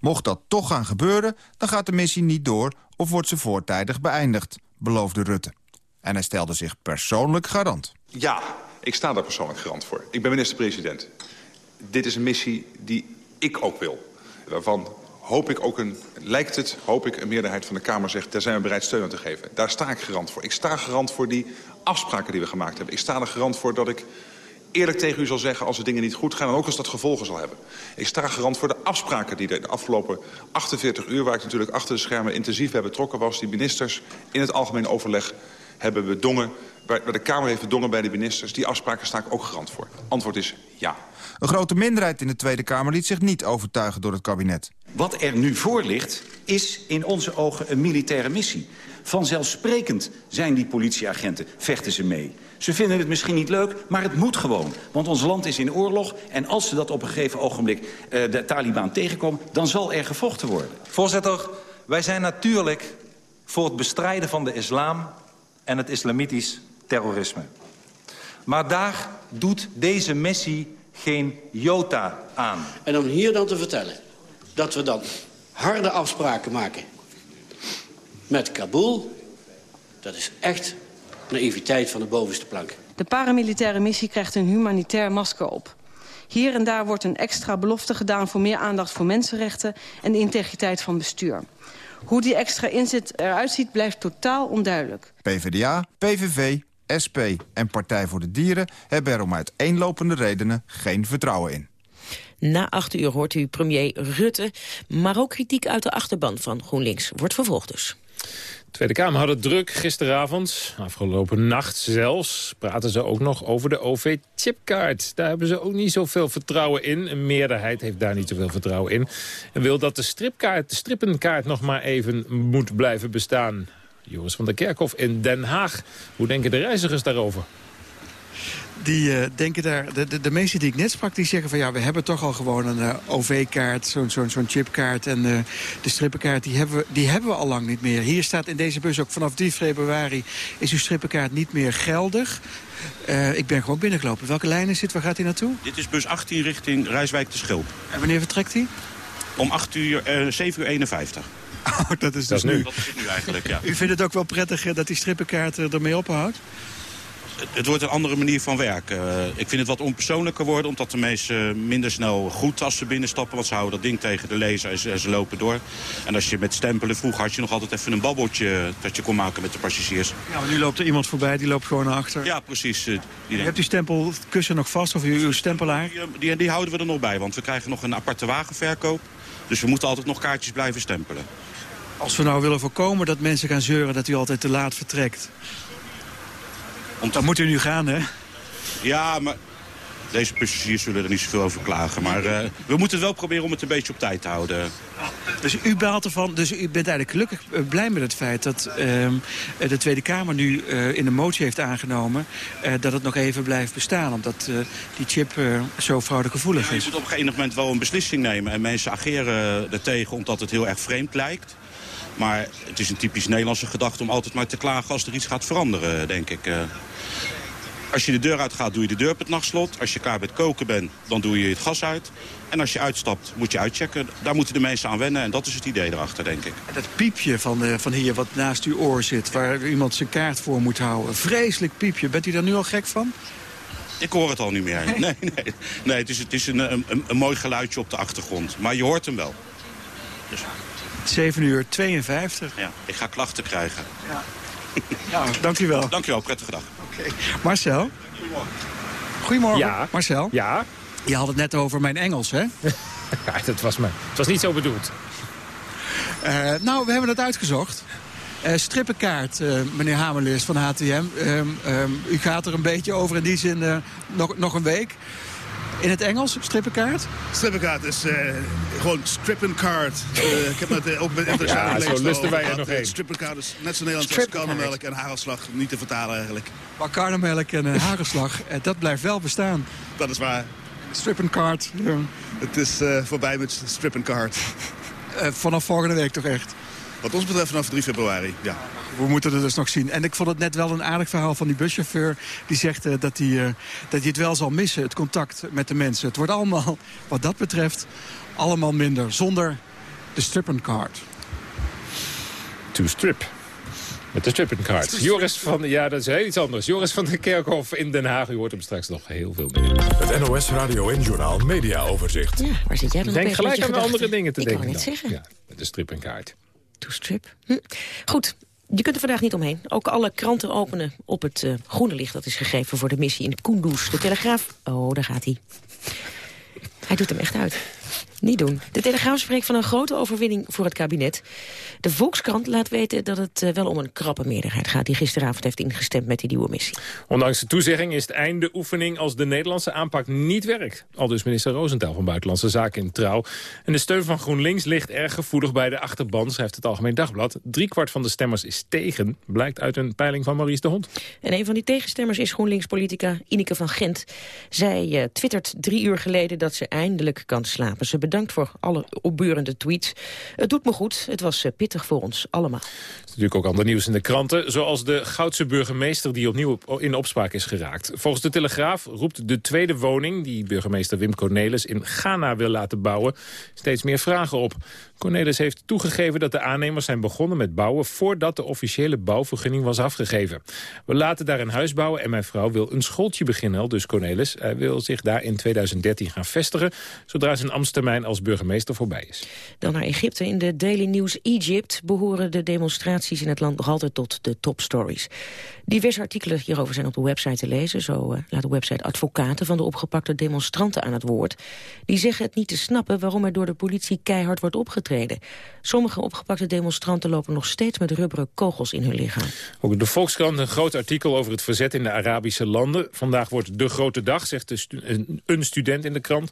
Mocht dat toch gaan gebeuren, dan gaat de missie niet door... of wordt ze voortijdig beëindigd, beloofde Rutte. En hij stelde zich persoonlijk garant. Ja, Ik sta daar persoonlijk garant voor. Ik ben minister-president. Dit is een missie die ik ook wil. Waarvan hoop ik ook een, lijkt het, hoop ik, een meerderheid van de Kamer zegt... daar zijn we bereid steun aan te geven. Daar sta ik garant voor. Ik sta garant voor die afspraken die we gemaakt hebben. Ik sta er garant voor dat ik eerlijk tegen u zal zeggen... als de dingen niet goed gaan en ook als dat gevolgen zal hebben. Ik sta garant voor de afspraken die de afgelopen 48 uur... waar ik natuurlijk achter de schermen intensief bij betrokken was... die ministers in het algemeen overleg hebben bedongen... waar de Kamer heeft bedongen bij de ministers. Die afspraken sta ik ook garant voor. Antwoord is ja. Een grote minderheid in de Tweede Kamer liet zich niet overtuigen door het kabinet. Wat er nu voor ligt, is in onze ogen een militaire missie. Vanzelfsprekend zijn die politieagenten, vechten ze mee. Ze vinden het misschien niet leuk, maar het moet gewoon. Want ons land is in oorlog en als ze dat op een gegeven ogenblik uh, de Taliban tegenkomen... dan zal er gevochten worden. Voorzitter, wij zijn natuurlijk voor het bestrijden van de islam en het islamitisch terrorisme. Maar daar doet deze missie geen jota aan. En om hier dan te vertellen dat we dan harde afspraken maken met Kabul... dat is echt naïviteit van de bovenste plank. De paramilitaire missie krijgt een humanitair masker op. Hier en daar wordt een extra belofte gedaan voor meer aandacht voor mensenrechten... en de integriteit van bestuur. Hoe die extra inzet eruit ziet blijft totaal onduidelijk. PvdA, PVV, SP en Partij voor de Dieren hebben er om uiteenlopende redenen geen vertrouwen in. Na acht uur hoort u premier Rutte, maar ook kritiek uit de achterban van GroenLinks. Wordt vervolgd dus. Tweede Kamer had het druk gisteravond, afgelopen nacht zelfs... praten ze ook nog over de OV-chipkaart. Daar hebben ze ook niet zoveel vertrouwen in. Een meerderheid heeft daar niet zoveel vertrouwen in. En wil dat de, stripkaart, de strippenkaart nog maar even moet blijven bestaan. Joris van der Kerkhof in Den Haag. Hoe denken de reizigers daarover? die uh, denken daar, de, de, de meesten die ik net sprak, die zeggen van ja, we hebben toch al gewoon een uh, OV-kaart, zo'n zo'n zo'n chipkaart en uh, de strippenkaart, die hebben, we, die hebben we al lang niet meer. Hier staat in deze bus ook vanaf 3 februari is uw strippenkaart niet meer geldig. ik ben gewoon binnengelopen. Welke lijn is dit? Waar gaat hij naartoe? Dit is bus 18 richting Rijswijk de Schilp. En wanneer vertrekt hij? Om 8 uur, 7 uur 51. [LAUGHS] Oh, dat is dus dat nu. Dat is nu eigenlijk, ja. U vindt het ook wel prettig dat die strippenkaart ermee ophoudt? het wordt een andere manier van werken. Uh, ik vind het wat onpersoonlijker worden, omdat de mensen minder snel goed als ze binnenstappen. Want ze houden dat ding tegen de lezer en ze, en ze, lopen door. En als je met stempelen, vroeger had je nog altijd even een babbeltje dat je kon maken met de passagiers. Ja, maar nu loopt er iemand voorbij, die loopt gewoon naar achter. Ja, precies. Uh, die hebt die stempelkussen nog vast, of uw, uw stempelaar? Die, die, die houden we er nog bij, want we krijgen nog een aparte wagenverkoop. Dus we moeten altijd nog kaartjes blijven stempelen. Als we nou willen voorkomen dat mensen gaan zeuren dat u altijd te laat vertrekt... Dan moet u nu gaan, hè? Ja, maar deze passagiers zullen er niet zoveel over klagen. Maar uh, we moeten wel proberen om het een beetje op tijd te houden. Dus u baalt ervan, dus u bent eigenlijk gelukkig uh, blij met het feit... dat uh, de Tweede Kamer nu in een motie heeft aangenomen... dat het nog even blijft bestaan, omdat die chip zo fraudegevoelig ja, is. Je moet op een gegeven moment wel een beslissing nemen... en mensen ageren er tegen omdat het heel erg vreemd lijkt. Maar het is een typisch Nederlandse gedachte om altijd maar te klagen als er iets gaat veranderen, denk ik. Als je de deur uitgaat, doe je de deur op het nachtslot. Als je klaar met koken bent, dan doe je het gas uit. En als je uitstapt, moet je uitchecken. Daar moeten de mensen aan wennen en dat is het idee erachter, denk ik. Dat piepje van, uh, van hier wat naast uw oor zit, waar iemand zijn kaart voor moet houden. Vreselijk piepje. Bent u daar nu al gek van? Ik hoor het al niet meer. Nee, nee. nee het is, het is een, een, een mooi geluidje op de achtergrond. Maar je hoort hem wel. Dus... 7 uur 52. Ja, ik ga klachten krijgen. Ja. Ja, dank u wel. Dank u wel, prettige dag. Oké. Okay. Marcel? Goedemorgen. Ja. Marcel? Ja? Je had het net over mijn Engels, hè? [LAUGHS] ja, dat was, me, het was niet zo bedoeld. Uh, nou, we hebben het uitgezocht. Uh, strippenkaart, uh, meneer Hamerlis van HTM. Um, um, u gaat er een beetje over in die zin nog, nog een week. In het Engels, strippenkaart? Strippenkaart is uh, gewoon strippenkaart. Uh, ik heb het ook met [LAUGHS] internationale ja, zo lusten wij er nog een. Strippenkaart is net zo Nederlands als karnemelk en hagelslag. Niet te vertalen eigenlijk. Maar karnemelk en hagelslag, dat blijft wel bestaan. Dat is waar. Strippenkaart. Ja. Het is uh, voorbij met strippenkaart. vanaf volgende week toch echt? Wat ons betreft vanaf 3 februari, ja. We moeten het dus nog zien. En ik vond het net wel een aardig verhaal van die buschauffeur. Die zegt uh, dat hij uh, dat hij het wel zal missen, het contact met de mensen. Het wordt allemaal, wat dat betreft, allemaal minder. Zonder de strippencard. To strip. Met de strippencard. Joris van... Ja, dat is heel iets anders. Joris van der Kerkhof in Den Haag. U hoort hem straks nog heel veel meer. Het NOS Radio en Journaal Media Overzicht. Ja, waar zit jij dan Denk gelijk aan de andere dingen te Ik denken wou net dan. zeggen. Ja, met de strippenkaart. To strip. Hm. Goed, je kunt er vandaag niet omheen. Ook alle kranten openen op het eh, groene licht dat is gegeven voor de missie in Kunduz. De Telegraaf... Oh, daar gaat hij. Hij doet hem echt uit. Niet doen. De Telegraaf spreekt van een grote overwinning voor het kabinet. De Volkskrant laat weten dat het eh, wel om een krappe meerderheid gaat... die gisteravond heeft ingestemd met die nieuwe missie. Ondanks de toezegging is het einde oefening als de Nederlandse aanpak niet werkt. Al dus minister Roosentaal van Buitenlandse Zaken in Trouw. En de steun van GroenLinks ligt erg gevoelig bij de achterban, schrijft het Algemeen Dagblad. Driekwart van de stemmers is tegen, blijkt uit een peiling van Maurice de Hond. En een van die tegenstemmers is GroenLinks-politica Ineke van Gent. Zij eh, twittert drie uur geleden dat ze eindelijk kan slapen. Ze bedankt voor alle opbeurende tweets. Het doet me goed. Het was eh, pittig voor ons allemaal. Er is natuurlijk ook ander nieuws in de kranten. Zoals de Goudse burgemeester die opnieuw op- in opspraak is geraakt. Volgens de Telegraaf roept de tweede woning... die burgemeester Wim Cornelis in Ghana wil laten bouwen... steeds meer vragen op. Cornelis heeft toegegeven dat de aannemers zijn begonnen met bouwen... voordat de officiële bouwvergunning was afgegeven. We laten daar een huis bouwen en mijn vrouw wil een schooltje beginnen. Dus Cornelis Hij wil zich daar in 2013 gaan vestigen... zodra zijn ambtstermijn als burgemeester voorbij is. Dan naar Egypte. In de Daily News Egypt behoren de demonstraties in het land nog altijd tot de topstories. Diverse artikelen hierover zijn op de website te lezen. Zo eh, laat de website advocaten van de opgepakte demonstranten aan het woord. Die zeggen het niet te snappen waarom er door de politie keihard wordt opgetreden. Sommige opgepakte demonstranten lopen nog steeds met rubberen kogels in hun lichaam. Ook de Volkskrant een groot artikel over het verzet in de Arabische landen. Vandaag wordt de grote dag, zegt een student in de krant.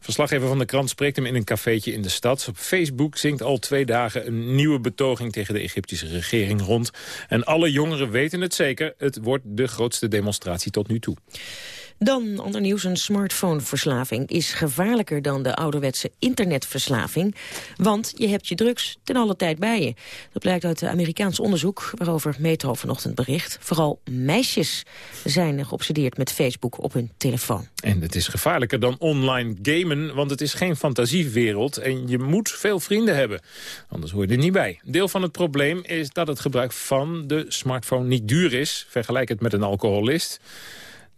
Verslaggever van de krant spreekt hem in een cafeetje in de stad. Op Facebook zingt al twee dagen een nieuwe betoging tegen de Egyptische regering rond. En alle jongeren weten het zeker, het wordt de grootste demonstratie tot nu toe. Dan ander nieuws, een smartphoneverslaving is gevaarlijker dan de ouderwetse internetverslaving. Want je hebt je drugs ten alle tijd bij je. Dat blijkt uit Amerikaans onderzoek waarover Metro vanochtend bericht. Vooral meisjes zijn geobsedeerd met Facebook op hun telefoon. En het is gevaarlijker dan online gamen, want het is geen fantasiewereld en je moet veel vrienden hebben. Anders hoor je er niet bij. Deel van het probleem is dat het gebruik van de smartphone niet duur is. Vergelijk het met een alcoholist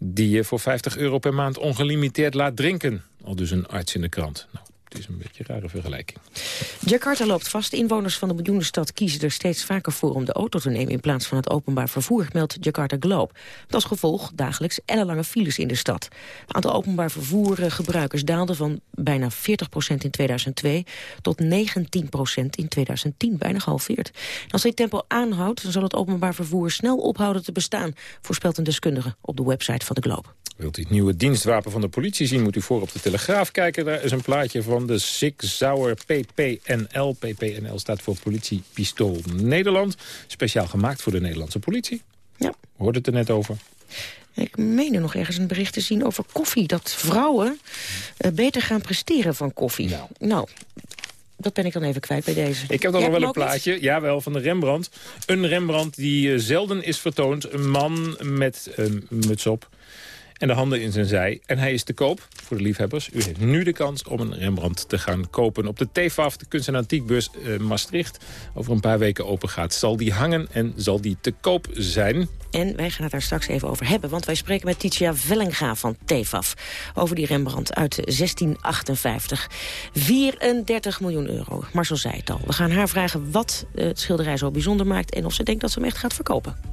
die je voor 50 euro per maand ongelimiteerd laat drinken. Al dus een arts in de krant. Nou, het is een beetje een rare vergelijking. Jakarta loopt vast. Inwoners van de miljoenenstad kiezen er steeds vaker voor om de auto te nemen in plaats van het openbaar vervoer, meldt Jakarta Globe. Als gevolg dagelijks ellenlange files in de stad. Het aantal openbaar vervoergebruikers daalde van bijna 40% in 2002 tot 19% in 2010, bijna gehalveerd. En als dit tempo aanhoudt, dan zal het openbaar vervoer snel ophouden te bestaan, voorspelt een deskundige op de website van de Globe. Wilt u het nieuwe dienstwapen van de politie zien, moet u voor op de Telegraaf kijken. Daar is een plaatje van de Sig Sauer PPNL. PPNL staat voor Politie Pistool Nederland. Speciaal gemaakt voor de Nederlandse politie. Ja. Hoort het er net over. Ik meen er nog ergens een bericht te zien over koffie. Dat vrouwen eh, beter gaan presteren van koffie. Nou. dat ben ik dan even kwijt bij deze. Ik heb dan nog wel een plaatje, jawel, van de Rembrandt. Een Rembrandt die eh, zelden is vertoond. Een man met een muts op en de handen in zijn zij. En hij is te koop voor de liefhebbers. U heeft nu de kans om een Rembrandt te gaan kopen. Op de TFAF, de kunst- en antiekbeurs eh, Maastricht, over een paar weken open gaat. Zal die hangen en zal die te koop zijn? En wij gaan het daar straks even over hebben. Want wij spreken met Titia Vellenga van TEFAF. Over die Rembrandt uit 1658. 34 miljoen euro. Marcel zei het al. We gaan haar vragen wat eh, het schilderij zo bijzonder maakt... en of ze denkt dat ze hem echt gaat verkopen.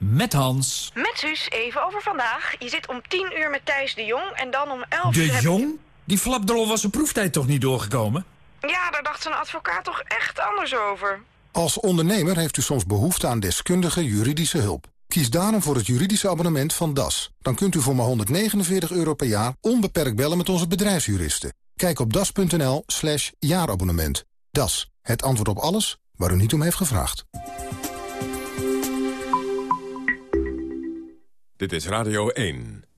Met Hans. Met Suus, even over vandaag. Je zit om 10 uur met Thijs de Jong en dan om 11 De uur... heb je- Jong? Die flapdrol was zijn proeftijd toch niet doorgekomen? Ja, daar dacht zijn advocaat toch echt anders over. Als ondernemer heeft u soms behoefte aan deskundige juridische hulp. Kies daarom voor het juridische abonnement van DAS. Dan kunt u voor maar 149 euro per jaar onbeperkt bellen met onze bedrijfsjuristen. Kijk op das.nl slash jaarabonnement. DAS, het antwoord op alles waar u niet om heeft gevraagd. Dit is Radio 1.